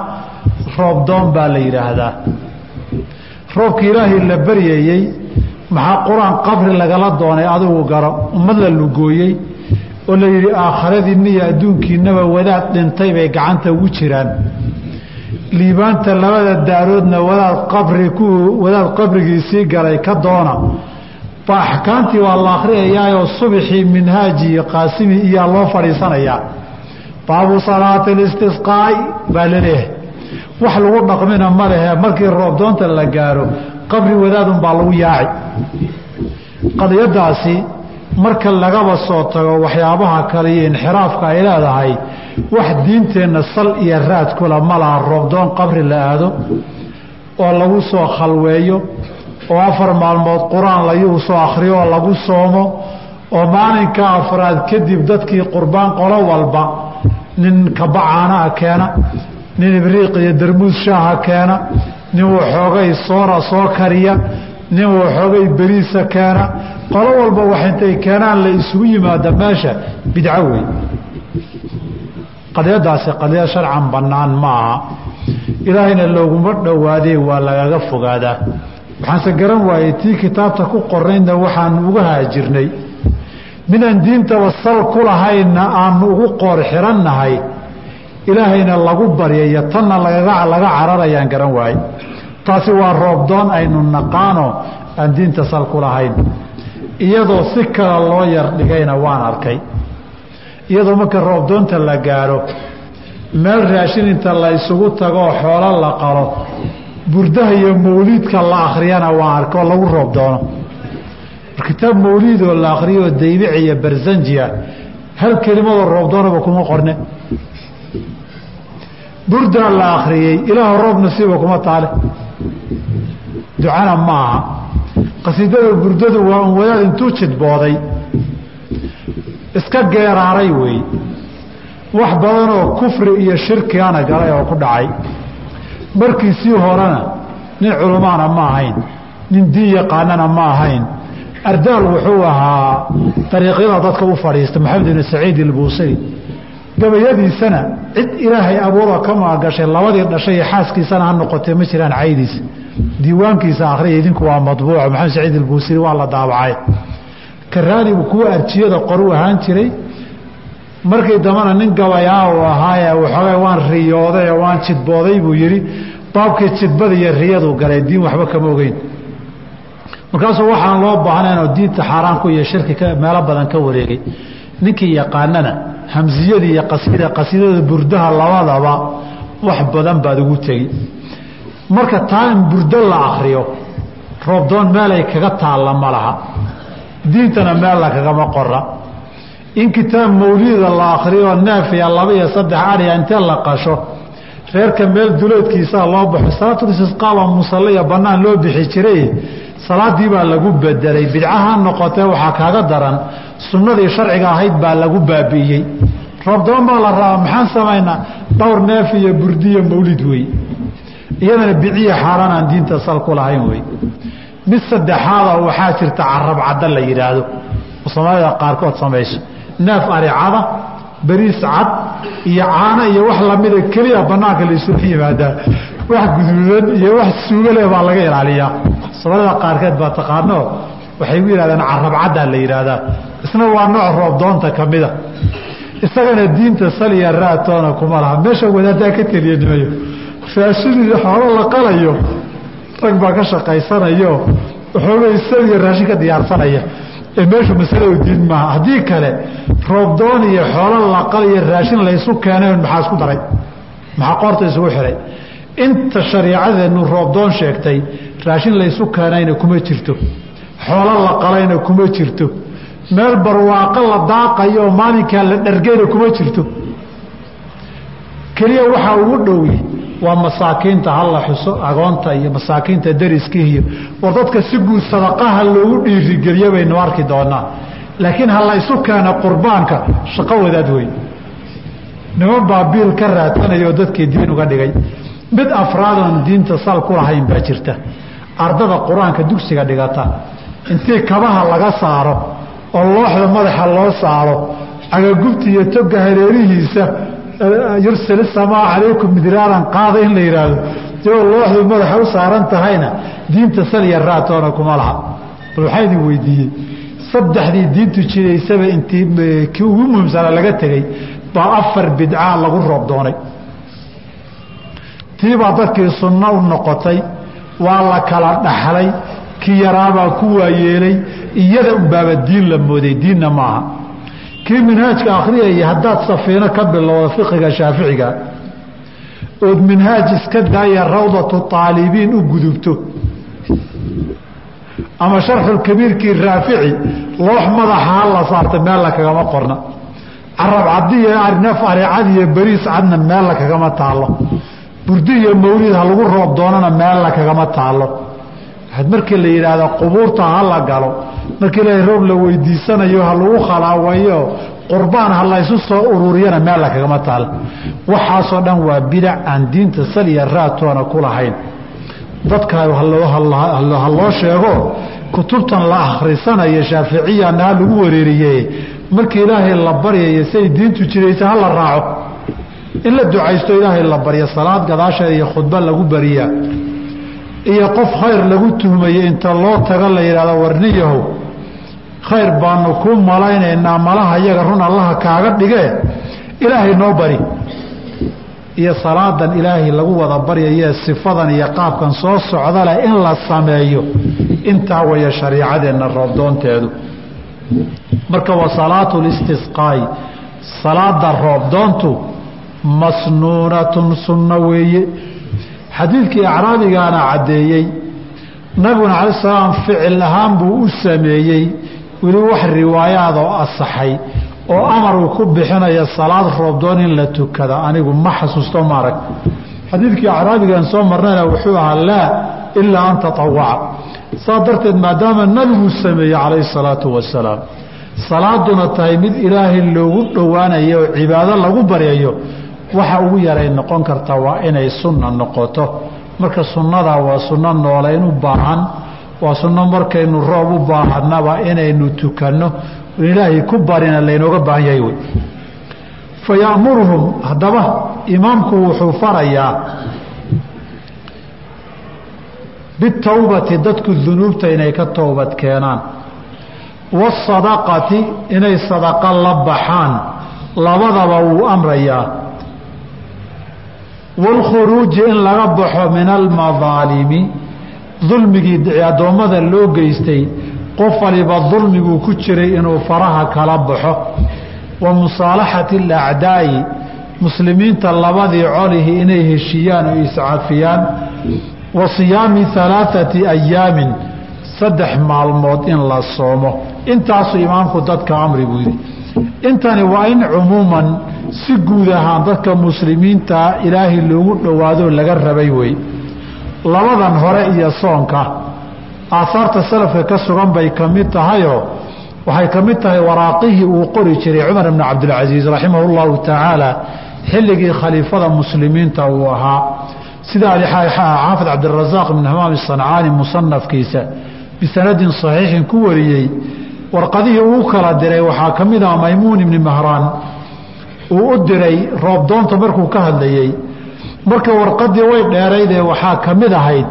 roobdoon baa la yidhaahdaa. Roobka ilaahay la baryayey maxaa qur'aan qabri lagala doonay adigu garo ummad la lugooyey oo la yidhi aakhiradiinna iyo adduunkiinnaba wadaad dhintay bay gacanta ugu jiraan. Liibaanta labada daaroodna wadaad qabri ku wadaad qabrigiisii galay ka doona ba waa la akhriyayaayoo subxii minhaaji iyo qaasimi iyaa loo fadhiisanayaa baabu salaati listisqaa'i baa la leeyahay wax lagu dhaqmina ma lehe markii roobdoonta la gaaro qabri wadaadun baa lagu yaaci qadiyadaasi marka lagaba soo tago waxyaabaha kale iyo inxiraafka ay leedahay wax diinteenna sal iyo raad kula ma laha roobdoon qabri la aado oo lagu soo khalweeyo oo afar maalmood qur'aan layuu soo akhriyo oo lagu soomo oo maalinka afraad kadib dadkii qurbaan qolo walba nin kabacaanaha keena nin ibriiq iyo darmuus shaaha keena nin waxoogay soora soo kariya nin waxoogay beriisa keena qolo walba wax intay keenaan la isugu yimaada meesha bidco wey qadiyadaasi qadiya sharcan bannaan ma aha ilaahayna looguma dhowaadee waa lagaga fogaadaa waxaanse garan waayey tii kitaabta ku qornaydna waxaanu uga haajirnay. Midaan diintaba sal ku lahaynna aanu ugu qoor xirannahay ilaahayna lagu baryayo tanna laga cararayaan garan waaye taasi waa roobdoon aynu naqaano aan diinta sal ku lahayn. Iyadoo si kale loo yar dhigayna waan arkay. Iyadoo marka roobdoonta la gaaro meel raashin inta la isugu tagoo xoolo la qalo burdaha iyo mawliidka la akhriyana waan arkay oo lagu roob doono. Kitaab mawliidoo la akhriyoo daybic iyo barsanjiya hal kelimadoo roobdoonaba kuma qorne. Burdaa la akhriyey ilaahu roob nasiiba kuma taale. Ducana ma aha. Qasiidada burdadu waa un wadaad intuu jidbooday iska geeraaray weeye wax badanoo kufri iyo shirkigana galay oo ku dhacay markiisii horena nin culamaana ma ahayn nin diin yaqaanana ma ahayn. Ardaal wuxuu ahaa dariiqyada dadka u fadhiista maxamed ibn saciid ilbuusiri gabayadiisana cid ilaahay abuura ka maagashay labadii dhashay xaaskiisana ha noqotee ma jiraan caydiisa diiwaankiisa akhriya idinku waa madbuuco maxamed saciid ilbuusiri waa la daabacay. Karaanigu kuwa arjiyada qoru ahaan jiray markii dambana nin gabayaa uu ahaaye waxoogay waan riyooday oo waan jidbooday buu yidhi. Baabkii jidbada iyo riyadu galay diin waxba kama ogeyn. Markaasuu waxaan loo baahnayn oo diinta xaaraan ku iyo shirki meelo badan ka wareegay. Ninkii yaqaanana hamsiyadii iyo qasiida qasiidada burdaha labadaba wax badan baad ugu tegi. Marka taa in burdo la akriyo roobdoon meelay kaga taalla ma laha. Diintana meella kagama qora in kitaab mawlida la akriyo neefiya laba iyo saddex ariya intee la qasho reerka meel duleedkiisaa loo baxo. Salaatulistisqaaba musalliya bannaan loo bixi jiray salaadii baa lagu bedelay bidcaha noqotee waxaa kaaga daran sunnadii sharciga ahayd baa lagu baabi'iyey. Roobdoon baa la rabaa maxaan samaynaa dhowr neef iyo burdiyo mawlid wey. Iyadana biciya xaaraan aan diinta sal ku lahayn wey. Mid saddexaada waxaa jirta carab cadda la yidhaahdo oo soomaalida qaarkood samayso neef aricada beriis cad iyo caano iyo wax lamida keliya banaanka laisugu yimaadaa wax guduudan iyo wax suugale baa laga ilaaliyaa soomaalida qaarkeed baa taqaano waxay u yihahdeen carab caddaa la yidhaahdaa isna waa nooc roobdoonta ka mida isagana diinta saliya raatoona kuma laha. Meesha wadaaddaa ka teliya nimayo raashidii xoolo la qalayo rag baa ka shaqaysanayo waxoogay saliya raashin ka diyaarsanaya meeshu masaladu diin maaha. Haddii kale roobdoon iyo xoolo la qalayo raashin laysu keenay maxaa isku daray? Maxaa qoorta isugu xihay inta shariicadeennu roobdoon sheegtay raashin laysu keenayna kuma jirto. Xoolo la qalayna kuma jirto. Meel barwaaqo la daaqayo oo maalinkaa la dhargeyna kuma jirto. Keliya waxaa ugu dhowi waa masaakiinta hala xuso agoonta iyo masaakiinta dariskiiiyo war dadka si guud sadaqaha loogu dhiirigeliyo baynu arki doonaa. Laakiin ha la ysu keena qurbaanka shaqo wadaad wey niman baa biil ka raadsanaya oo dadkii diin uga dhigay. Mid afraadoon diinta sal ku lahayn baa jirta. Ardada qur'aanka dugsiga dhigata. Intii kabaha laga saaro oo looxda madaxa loo saaro cagagubta iyo toga hareerihiisa yursal isamaa calaykum midraaran qaada in la yidhaahdo iyagoo looxdu madaxa u saaran tahayna diinta salya raatoona kuma laha. Bal waxaa idin weydiiyey. Saddexdii diintu jiraysaba intii kii ugu muhiimsanaa laga tegey baa afar bidcaa lagu roob doonay. Tiibaa dadkii sunno u noqotay waa la kala dhaxlay kii yaraabaa ku waayeelay iyada unbaaba diin la mooday diinna maaha kii minhaajka akhriyaya haddaad safiino ka bilowda fiqiga shaaficiga ood minhaaj iska daaya rawdatu aalibiin u gudubto. Ama sharxulkabiirkii raafici loox madaxa ha la saarta meella kagama qorna. Carab cadiyo arnaf aricad iyo beriis cadna meella kagama taalo burdi iyo mawlid ha lagu roob doonana meella kagama taalo markii la yidhaahdo qubuurta ha la galo markii la roob la weydiisanayo ha lagu khalaawayo qurbaan ha laysu soo ururiyana meella kagama taalo waxaasoo dhan waa bidac aan diinta saliya raatoona ku lahayn. Dadka ha loo sheego kutubtan la akhrisanayo shaaficiyana ha lagu wareeriye markii ilaahay la baryayo siay diintu jiraysa ha la raaco. In la ducaysto ilaahay la baryo salaad gadaasheeda iyo khudba lagu bariyaa iyo qof khayr lagu tuhmayo inta loo tago la yidhahdo warniyahow. Khayr baanu ku malaynaynaa malaha iyaga run allaha kaaga dhigee ilaahay noo bari. Iyo salaadan ilaahay lagu wada baryaye sifadan iyo qaabkan soo socda leh in la sameeyo. Intaa waya shariicadeenna roobdoonteedu marka wa salaatu listisqaa'i salaada roobdoontu masnuunatun sunno weeye xadiidkii acraabigaana caddeeyey. Nabiguna cala salaam ficil ahaan buu u sameeyey. Weli wax riwaayaad oo asaxay oo amar uu ku bixinayo salaad roobdoon in la tukada. Anigu ma xasuusto maarag. Xadiidkii acraabigan soo marnayna wuxuu ahaa laa ilaa an tatawaca saa darteed maadaama nabiguu sameeyey calayhi salaatu wasalaam salaaduna tahay mid ilaahay loogu dhowaanayo oo cibaado lagu baryayo waxa ugu yaray noqon karta waa inay sunna noqoto. Marka sunnadaa waa sunno noolayn u baahan waa sunno markaynu roob u baahanaba inaynu tukanno. Ilaahay ku barina laynooga baahan yahay wey. Fa ya'muruhum haddaba imaamku wuxuu farayaa bitowbati dadku dunuubta inay ka towbad keenaan. Waasadaqati inay sadaqa la baxaan. Labadaba wuu amrayaa waalkhuruuji in laga baxo min almadaalimi dulmigii addoommada loo geystay qof waliba dulmiguu ku jiray inuu faraha kala baxo wa musaalaxati alacdaa'i muslimiinta labadii colihii inay heshiiyaan oo iscafiyaan wa siyaami alaaati ayaamin saddex maalmood in la soomo intaasuu imaamku dadka amri buu yidhi intani waa in cumuuman si guud ahaan dadka muslimiinta ilaahay loogu dhowaado laga rabay wey labadan hore iyo soonka aahaarta salafka ka sugan bay ka mid tahayoo waxay ka mid tahay waraaqihii uu qori jiray cumar bni cabdilcasiis raximah llahu tacaala xilligii khaliifada muslimiinta uu ahaa. Sida xaafid cabdirasaaq ibn hamaam sancaani musanafkiisa bisanadin saxiixin ku wariyey warqadihii uu kala diray waxaa ka mid ah maymuun ibni mahraan. Uu u diray roobdoonta markuu ka hadlayey marka warqadii way dheeraydee waxaa ka mid ahayd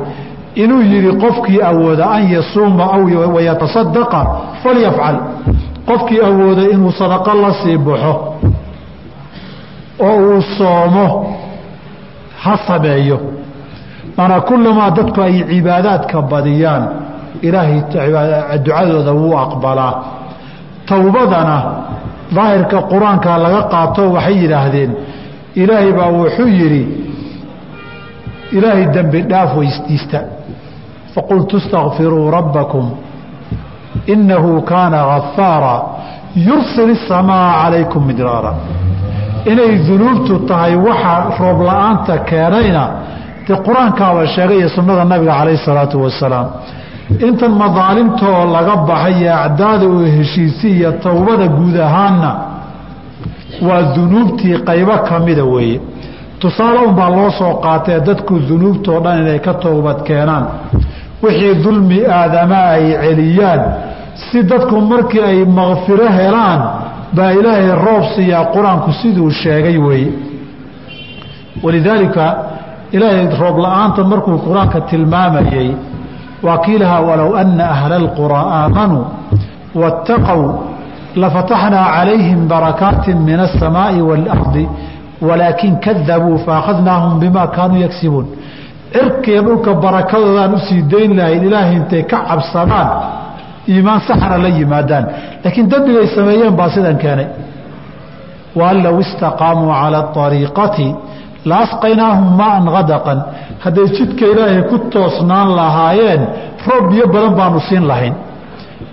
inuu yidhi qofkii awooda an yasuuma aw wayatasadaqa falyafcal. Qofkii awooda inuu sadaqo la sii baxo oo uu soomo ha sameeyo. Maanaa kullamaa dadku ay cibaadaadka badiyaan ilaahay ducadooda wuu aqbalaa. Towbadana daahirka qur'aanka laga qaato waxay yidhaahdeen ilaahay baa wuxuu yidhi ilaahay dembi dhaaf weydiista. Faqultu istakfiruu rabbakum innahu kaana gafaara yursil isamaa calaykum midraara. Inay dunuubtu tahay waxa roob la'aanta keenayna dee qur'aankaaba sheegay iyo sunnada nabiga calayhi salaatu wasalaam intan madaalimtoo laga baxay iyo acdaada oo heshiisi iyo towbada guud ahaanna waa dunuubtii qaybo ka mida weeye. Tusaale unbaa loo soo qaatee dadku dunuubtoo dhan inay ka towbad keenaan. Wixii dulmi aadama ay celiyaan si dadku markii ay makfiro helaan baa ilaahay roob siiyaa qur'aanku siduu sheegay weeye. Walidaalika ilaahay roob la'aanta markuu qur'aanka tilmaamayey waa kii lahaa walow ana ahla alquraa aamanuu waataqow lafataxnaa calayhim barakaati min aلsamaaءi wاlardi walaakin kadabuu faakhadnaahum bima kaanuu yagsibuun cirkiiyo dhulka barakadoodaan usii dayn lahayn ilaahay intay ka cabsadaan iimaan saxana la yimaadaan laakiin dembigay sameeyeen baa sidan keenay waan low istaqaamuu cala ariiqati la asqaynaahum maan hadaqan hadday jidka ilaahay ku toosnaan lahaayeen roob biyo badan baanu siin lahayn.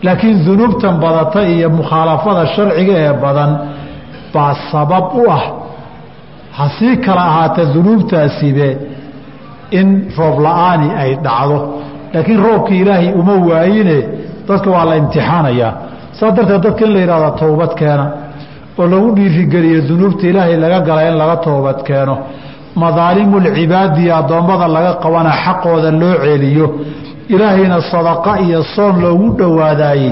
Laakiin dunuubtan badata iyo mukhaalafada sharciga ee badan baa sabab u ah. Hasii kala ahaata dunuubtaasibe in roob la'aani ay dhacdo. Laakiin roobkii ilaahay uma waayine dadka waa la imtixaanayaa saa darteed dadka in la yidhahdo towbad keena oo lagu dhiirigeliyo dunuubta ilaahay laga gala in laga toobad keeno madaalimulcibaadi addoommada laga qabana xaqooda loo celiyo ilaahayna sadaqa iyo soon loogu dhowaadaayey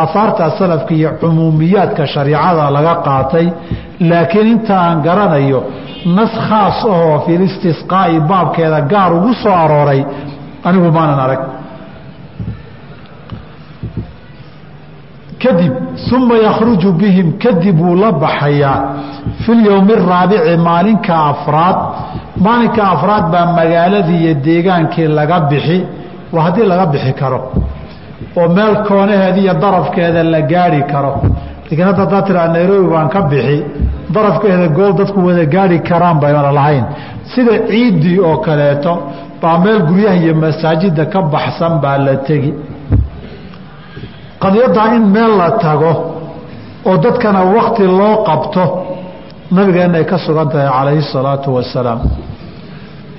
aahaarta salafka iyo cumuumiyaadka shariicada laga qaatay. Laakiin inta aan garanayo nas khaas ahoo filistisqaa'i baabkeeda gaar ugu soo arooray. Anigu maanan arag. Kadib uma yakhruju bihim kadib wuu la baxayaa fi lyowmi araabici maalinka afraad maalinka afraad baa magaaladii iyo deegaankii laga bixi waa haddii laga bixi karo oo meel koonaheeda iyo darafkeeda la gaari karo laakiin hadda haddaa tiraa nairobi baan ka bixi darafkeeda gool dadku wada gaari karaan bayna lahayn sida ciiddii oo kaleeto baa meel guryaha iyo masaajida ka baxsan baa la tegi qadiyaddaa in meel la tago oo dadkana wakti loo qabto nabigeenna ay ka sugan tahay calayhi salaatu wasalaam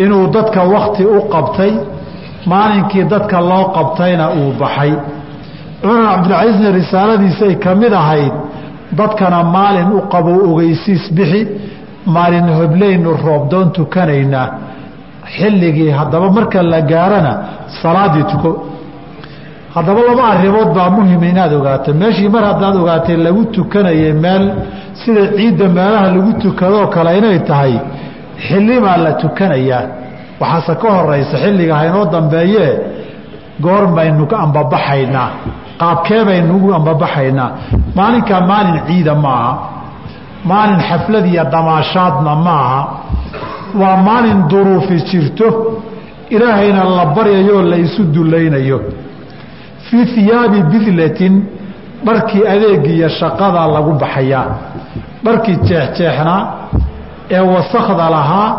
inuu dadka wakti u qabtay maalinkii dadka loo qabtayna uu baxay. Cumar cabdilcasiisna risaaladiisay ka mid ahayd dadkana maalin u qabo ogeysiis bixi maalin hobleynu roobdoon tukanaynaa xilligii haddaba marka la gaarana salaadii tuko haddaba laba arrimood baa muhima inaad ogaato meeshii mar haddaad ogaatay lagu tukanayay meel sida ciidda meelaha lagu tukadoo kale inay tahay xilli baa la tukanayaa waxaase ka horaysa xilliga haynoo dambeeyee goor baynu ka ambabaxaynaa qaabkee baynu ugu ambabaxaynaa maalinkaa maalin ciida maaha maalin xaflad iyo damaashaadna maaha. Waa maalin duruufi jirto. Ilaahayna la baryayoo la isu dulaynayo fii hiyaabi bidlatin dharkii adeegiiyo shaqadaa lagu baxayaa. Dharkii jeexjeexnaa ee wasakda lahaa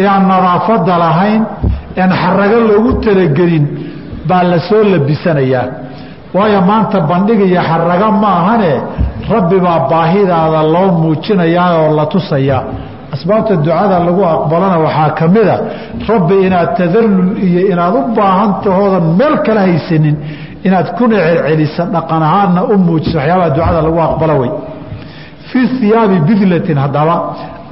ee aan nadaafadda lahayn ean xarago loogu talagelin baa la soo labisanayaa waayo maanta bandhig iyo xarago ma ahane rabbi baa baahidaada loo muujinayaa oo la tusayaa asbaabta ducada lagu aqbalana waxaa ka mida rabbi inaad tadallul iyo inaad u baahan tahoodan meel kala haysanin inaad kuna celcelisa dhaqan ahaanna u muujiso waxyaabaha ducada lagu aqbalo wey. Fii hiyaabi bidlatin haddaba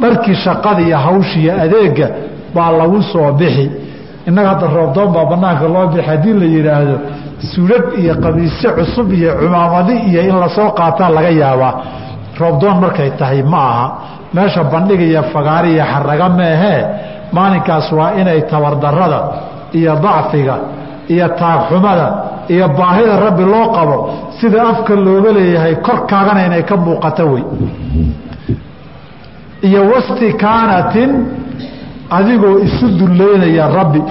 dharkii shaqada iyo hawshiiyo adeega baa lagu soo bixi. Innaga hadda roobdoon baa banaanka loo bixi haddii la yidhaahdo suudhadh iyo qabiisyo cusub iyo cumaamadi iyo in la soo qaataa laga yaabaa. Roobdoon markay tahay ma aha. Meesha bandhiga iyo fagaari iyo xaraga meehee maalinkaas waa inay tabardarada iyo dacfiga iyo taagxumada iyo baahida rabbi loo qabo sida afka looga leeyahay korkaagana inay ka muuqato wey iyo wastikaanatin adigoo isu dullaynaya rabbi.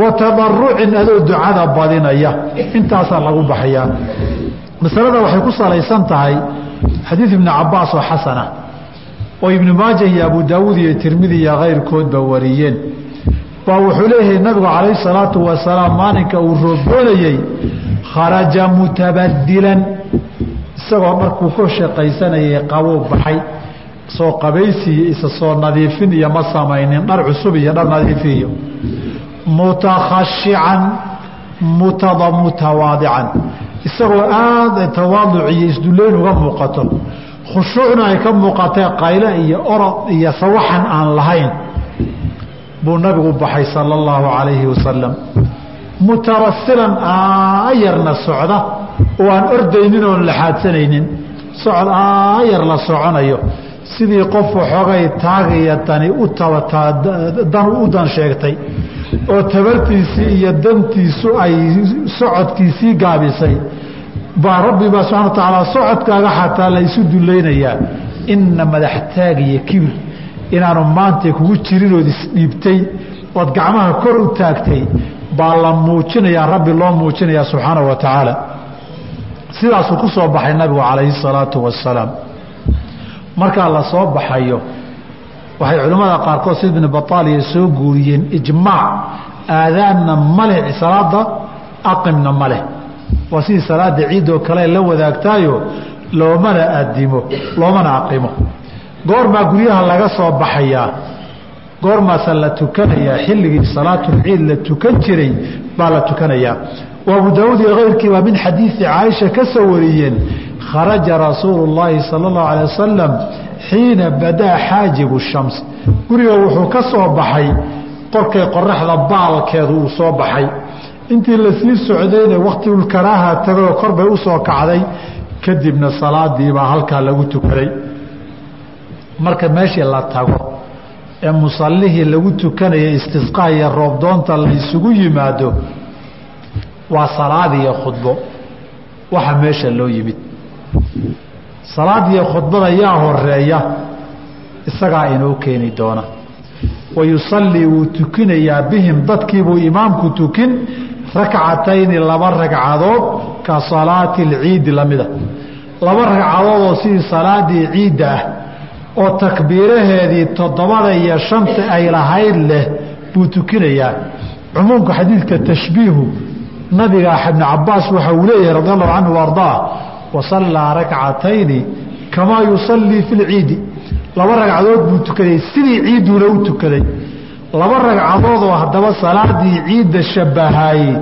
Wa tadarucin adoo ducada badinaya. Intaasaa lagu baxayaa. Masalada waxay ku salaysan tahay xadiid ibni cabaas oo xasana oo ibnu maaja iyo abu daawuud iyo tirmidi iyo kayrkoodba wariyeen baa wuxuu leeyahay nabigu calayhi salaatu wasalaam maalinka uu roobdoonayey kharaja mutabadilan isagoo dharkuu ka shaqaysanayay qabuu baxay soo qabaysiiyo isa soo nadiifin iyo ma samaynin dhar cusub iyo dhar nadiifiyo mutakhashican mutada mutawaadican isagoo aada tawaaduc iyo isduleyn uga muuqato. Khushuucna ay ka muuqatee qayle iyo orod iyo sawaxan aan lahayn buu nabigu baxay sala allahu calayhi wasalam mutarasilan aayarna socda oo aan ordaynin oon laxaadsanaynin socod aayar la soconayo. Sidii qof waxoogay taagaya dani u dan u dan sheegtay oo tabartiisii iyo dantiisu ay socodkiisii gaabisay. Baa rabbi baa subxana wa tacaala socodkaaga xataa la isu ina madaxtaag iyo kibir inaanu maanta kugu jirin ood isdhiibtay ood gacmaha kor u taagtay baa la muujinayaa rabbi loo muujinayaa subxaana wa tacaala. Sidaasuu ku soo baxay nabigu calayhi salaatu wasalaam markaa la soo baxayo waxay culimmada qaarkood sida ibnu bataaliya soo guuriyeen ijmaac aadaanna maleh salaada aqimna ma leh. Waa sidii salaada ciidoo kale la wadaagtaayo loomana adimo loomana aqimo goormaa guryaha laga soo baxayaa goormaasa la tukanayaa xilligii salaatulciid la tukan jiray baa la tukanayaa oo abu daawuud iyo keyrkii baa min xadiidi caaisha ka soo wariyeen kharaja rasuulu llaahi sala allahu alay wasalam xiina badaa xaajibu shams. Guriga wuxuu ka soo baxay qorkay qoraxda baalkeedu uu soo baxay. Intii la sii socdayna wakhtigulkaraaha tagayoo korbay u soo kacday kadibna salaadiibaa halkaa lagu tukaday marka meeshii la tago ee musallihii lagu tukanaya istisqaa iyo roobdoonta la isugu yimaado waa salaad iyo khudbo. Waxa meesha loo yimid. Salaad iyo khudbada yaa horreeya isagaa inoo keeni doona. Wa yusallii wuu tukinayaa bihim dadkiibuu imaamku tukin rakcatayni laba ragcadood ka salaati alciidi lamida laba ragcadood oo sidii salaadii ciidda ah oo takbiiraheedii toddobada iyo shanta ay lahayd leh buu tukinayaa. Cumuumka xadiidka tashbiihu nabiga ibni cabaas waxa uu leeyahay radi allahu canhu ardaa wasallaa rakcatayni kamaa yusallii fi lciidi laba ragcadood buu tukaday sidii ciiduuna u tukaday laba ragcadoodoo haddaba salaadii ciidda shabahaayey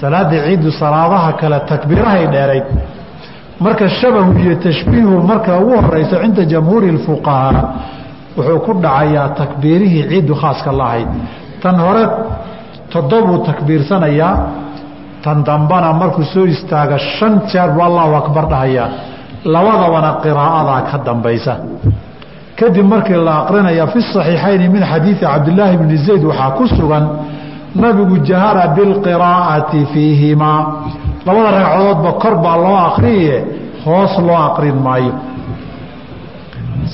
salaadii ciiddu salaadaha kale takbiirahay dheerayd marka shabahu iyo tashbiihu marka ugu horeysa cinda jamhuuri اfuqahaa wuxuu ku dhacayaa takbiirihii ciiddu khaaska lahayd tan hore toddobuu takbiirsanayaa tan dambana markuu soo istaaga shan jeer buu allahu akbar dhahayaa labadabana qiraa'adaa ka dambaysa. Kadib markii la aqrinaya fi saxiixayni min xadiidi cabdilaahi bni zayd waxaa ku sugan nabigu jahara bilqiraa'ati fiihimaa labada ragcadoodba kor baa loo aqriye hoos loo aqrin maayo.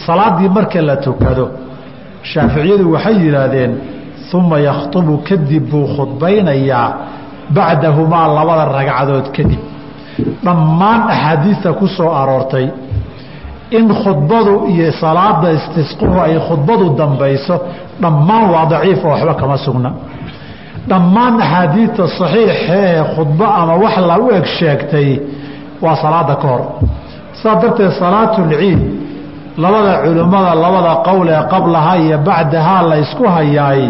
Salaaddii marka la tukado shaaficiyadu waxay yidhaahdeen uma yakhtubu kadib buu khudbaynayaa bacdahumaa labada ragcadood kadib. Dhammaan axaadiista ku soo aroortay in khudbadu iyo salaada istisquhu ay khudbadu dambayso dhammaan waa daciif oo waxba kama sugna dhammaan axaadiidta saxiixee khudbo ama wax la u eg sheegtay waa salaada ka hor. Saas darteed salaatulciid labada culimmada labada qowl ee qablaha iyo bacdahaa la ysku hayaay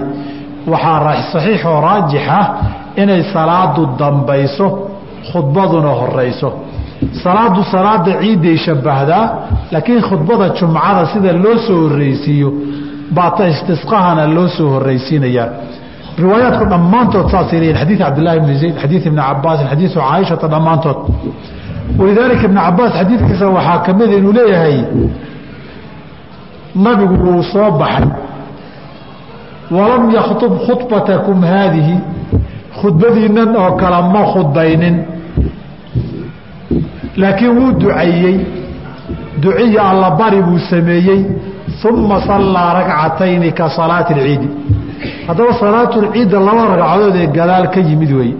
waxaa saxiixoo raajixa inay salaadu dambayso khudbaduna horayso salaadu salaada ciidday shabbahdaa laakiin khudbada jumcada sida loo soo horreysiiyo baata istisqahana loo soo horreysiinayaa riwaayaadku dhammaantood saasay leeyihiin xadiid cabdillahi bni zayd xadiid ibni cabaasin xadiidu caaishata dhammaantood. Walidaalika ibni cabaas xadiidkiisa waxaa ka mida inuu leeyahay nabigu wuu soo baxay. Walam yakhtub khudbatakum haadihi khudbadiinnan oo kale ma khudbaynin. Laakiin wuu duceeyey duciya allabari buu sameeyey. Uma sallaa ragcatayni ka salaati alciidi haddaba salaatulciidda laba ragcadood ee gadaal ka yimid weeye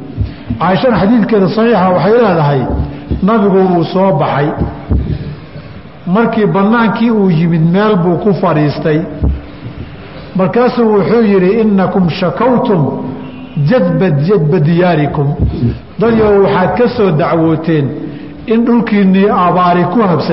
caaishana xadiidkeeda saxiixa waxay leedahay nabigu wuu soo baxay. Markii bannaankii uu yimid meel buu ku fadhiistay. Markaasuu wuxuu yidhi innakum shakawtum jadba jadba diyaarikum. Dadyo waxaad ka soo dacwooteen in dhulkiinnii abaari ku habsa